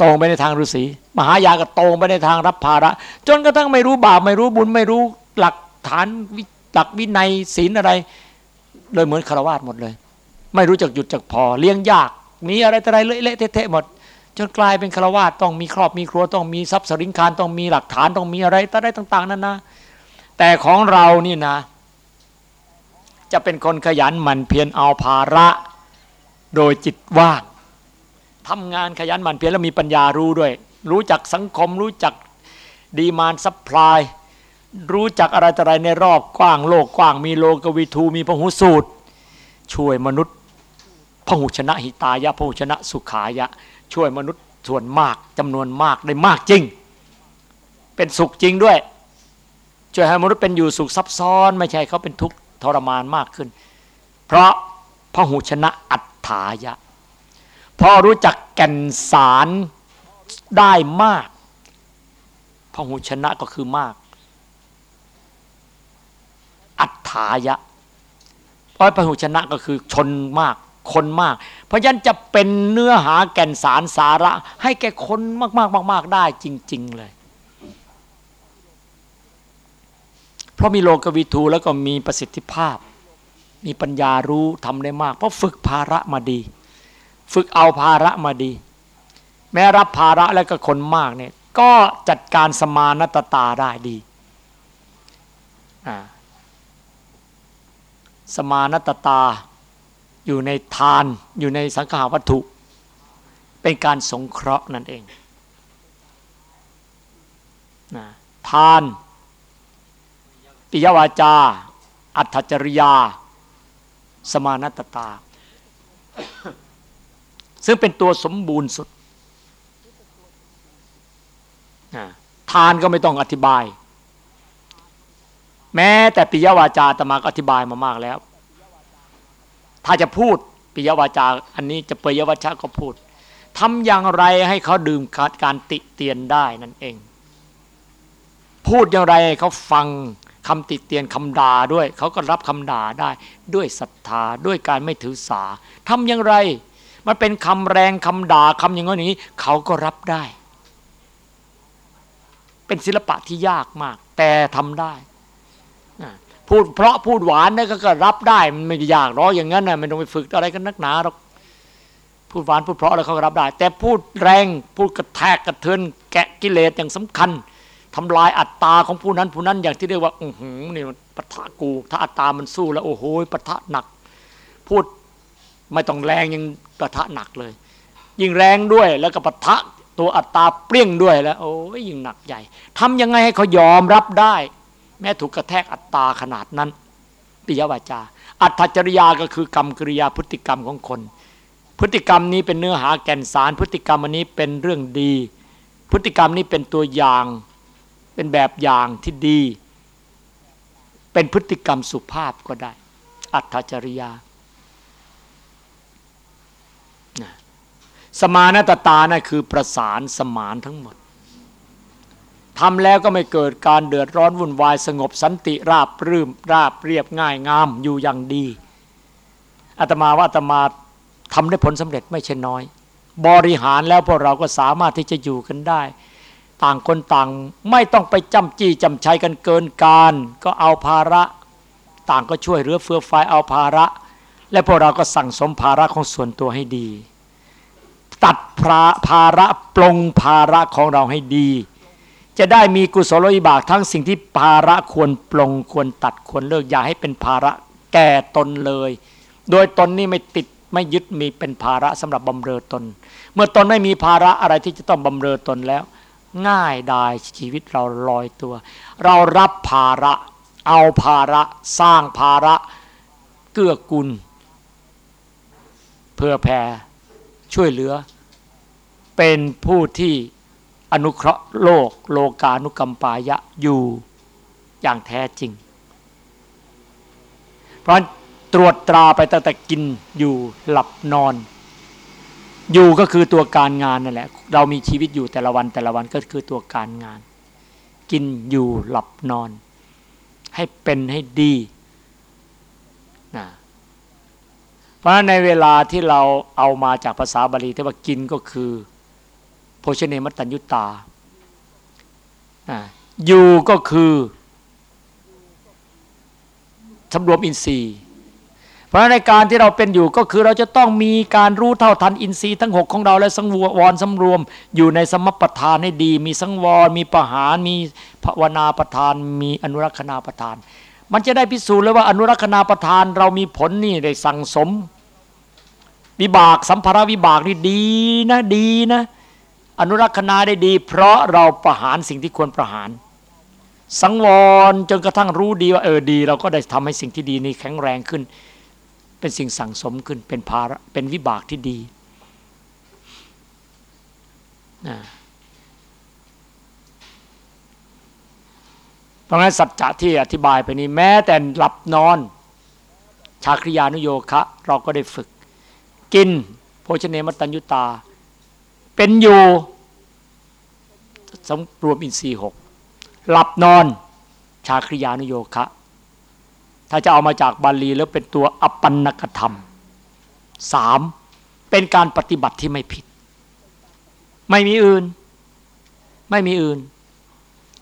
ตรงไปในทางฤาษี มหายาก็ตงไปในทางรับภาระ จนกระทั่งไม่รู้บาปไม่รู้บุญไม่รู้หลักฐานหลักวินัยศีลอะไร เลยเหมือนคารวาสหมดเลย ไม่รู้จักหยุดจักพอ เลี้ยงยากมีอะไรแต่อะไรเละเทะหมด จนกลายเป็นคารวาสต้องมีครอบมีครัวต้องมีทรัพย์สินคารต้องมีหลักฐานต้องมีอะไรอะไรต่าง ๆนั่นนะแต่ของเรานี่นะ จะเป็นคนขยันหมั่นเพียรเอาภาระโดยจิตว่างทำงานขยันหมั่นเพียรแล้วมีปัญญารู้ด้วยรู้จักสังคม รู้จัก demand supply รู้จักอะไรต่ออะไรในรอบกว้างโลกกว้าง มีโลกวิทูมีพหูสูตร ช่วยมนุษย์พหุชนะหิตายะพหุชนะสุขายะ ช่วยมนุษย์ส่วนมากจำนวนมากได้มากจริง เป็นสุขจริงด้วย ช่วยให้มนุษย์เป็นอยู่สุขซับซ้อน ไม่ใช่เขาเป็นทุกข์ทรมานมากขึ้น เพราะพระหูชนะอัฏฐายะพอรู้จักแก่นสาร ได้มากพหูชนะก็คือมาก อัฏฐายะเพราะพหูชนะก็คือชนมาก คนมาก เพราะฉะนั้นจะเป็นเนื้อหาแก่นสารสาระ ให้แก่คนมากๆมากๆได้จริง ๆ เลย เพราะมีโลกวิทูแล้วก็มีประสิทธิภาพ มีปัญญารู้ทำได้มาก เพราะฝึกภาระมาดี ฝึกเอาภาระมาดี แม้รับภาระแล้วก็คนมากเนี่ยก็จัดการสมานตตาได้ดีสมานตตาอยู่ในทานอยู่ในสังขาวัตถุ เป็นการสงเคราะห์นั่นเองทาน ปิยวาจา อัตจริยา สมานตตา ซึ่งเป็นตัวสมบูรณ์สุด ทานก็ไม่ต้องอธิบาย แม้แต่ปิยวาจาตมาก็อธิบายมามากแล้ว ถ้าจะพูดปิยวาจา อันนี้จะเปยวาจาก็พูดทำอย่างไรให้เขาดื่มการติเตียนได้นั่นเอง พูดอย่างไรเขาฟังคำติเตียนคำด่าด้วย เขาก็รับคำด่าได้ด้วยศรัทธาด้วยการไม่ถือสาทำอย่างไร มันเป็นคำแรงคำด่าคำอย่างนี้เขาก็รับได้ เป็นศิลปะที่ยากมาก แต่ทำได้พูดเพราะพูดหวานเนี่ยก็รับได้มันไม่ยากหรอกอย่างนั้นนะไม่ต้องไปฝึกอะไรกันนักหนาหรอกพูดหวานพูดเพราะอะไรเขาก็รับได้ แต่พูดแรงพูดกระแทกกระเทือนแกะกิเลสอย่างสำคัญทำลายอัตตาของผู้นั้นผู้นั้นอย่างที่เรียกว่าอือหือนี่มันปะทะกู ถ้าอัตตามันสู้แล้วโอ้โหปะทะหนัก พูดไม่ต้องแรงยังปะทะหนักเลย ยิ่งแรงด้วยแล้วก็ปะทะ ตัวอัตตาเปรี้ยงด้วยแล้ว โอ้ยยิ่งหนักใหญ่ทำยังไงให้เขายอมรับได้ แม้ถูกกระแทกอัตตาขนาดนั้นปิยวาจา อัตถจริยาก็คือกรรมกริยาพฤติกรรมของคน พฤติกรรมนี้เป็นเนื้อหาแก่นสาร พฤติกรรมอันนี้เป็นเรื่องดี พฤติกรรมนี้เป็นตัวอย่าง เป็นแบบอย่างที่ดี เป็นพฤติกรรมสุภาพก็ได้ อัตจริยา สมานตตานะ่ะคือประสานสมานทั้งหมดทำแล้วก็ไม่เกิดการเดือดร้อนวุ่นวายสงบสันติราบรื่มราบเรียบง่ายงามอยู่อย่างดีอาตมาว่าอาตมาทำได้ผลสำเร็จไม่ใช่น้อย บริหารแล้วพวกเราก็สามารถที่จะอยู่กันได้ ต่างคนต่างไม่ต้องไปจำจี้จำชัยกันเกินการ ก็เอาภาระ ต่างก็ช่วยเหลือเฟือฟายเอาภาระ และพวกเราก็สั่งสมภาระของส่วนตัวให้ดี ตัดภาระปลงภาระของเราให้ดี จะได้มีกุศลวิบากทั้งสิ่งที่ภาระควรปลงควรตัดควรเลิกอย่าให้เป็นภาระแก่ตนเลย โดยตนนี่ไม่ติดไม่ยึดมีเป็นภาระสำหรับบำเรอตน เมื่อตนไม่มีภาระอะไรที่จะต้องบำเรอตนแล้ว ง่ายดายชีวิตเราลอยตัว เรารับภาระ เอาภาระสร้างภาระเกื้อกูลเพื่อแผ่ ช่วยเหลือ เป็นผู้ที่อนุเคราะห์โลก โลกานุกรรมปายะอยู่อย่างแท้จริง เพราะตรวจตราไปตั้งแต่กินอยู่หลับนอน อยู่ก็คือตัวการงานนั่นแหละ เรามีชีวิตอยู่แต่ละวันแต่ละวันก็คือตัวการงาน กินอยู่หลับนอน ให้เป็นให้ดีนะเพ ราะฉะนั้นในเวลาที่เราเอามาจากภาษาบาลีที่ว่ากินก็คือ โภชเนมัตตัญยุตาอยู่ก็คือสำรวมอินทรีย์ เพราะในการที่เราเป็นอยู่ก็คือเราจะต้องมีการรู้เท่าทันอินทรีย์ทั้งหกของเราและสังวรสำรวม อยู่ในสมปทานให้ดี มีสังวร มีประหาร มีภาวนาประทาน มีอนุรักษณาประทาน มันจะได้พิสูจน์เลยว่าอนุรักษณาประทานเรามีผลนี่ได้สั่งสม วิบากสัมภาระวิบากนี่ดีนะดีนะ อนุรักษณาได้ดี เพราะเราประหารสิ่งที่ควรประหาร สังวรจนกระทั่งรู้ดีว่าเออดี เราก็ได้ทำให้สิ่งที่ดีนี้แข็งแรงขึ้น เป็นสิ่งสั่งสมขึ้นเป็นภาระเป็นวิบากที่ดีนะเพราะงั้นสัจจะที่อธิบายไปนี้แม้แต่หลับนอน ชาคริยานุโยคะ เราก็ได้ฝึก กิน โภชเนมตัญยุตา เป็นอยู่สำรวมอินทรีย์หกหลับนอน ชาคริยานุโยคะ ถ้าจะเอามาจากบาลีแล้วเป็นตัวอปันนกธรรมสามเป็นการปฏิบัติที่ไม่ผิด ไม่มีอื่น ไม่มีอื่น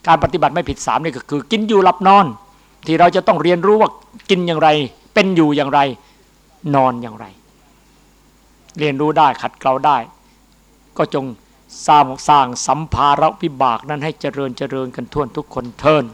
การปฏิบัติไม่ผิดสามนี่ก็คือ กินอยู่หลับนอน ที่เราจะต้องเรียนรู้ว่ากินอย่างไร เป็นอยู่อย่างไร นอนอย่างไร เรียนรู้ได้ขัดเกลาได้ ก็จงสร้างสร้างสัมภาระวิบากนั้นให้เจริญเจริญกันทั่วทุกคนเทิน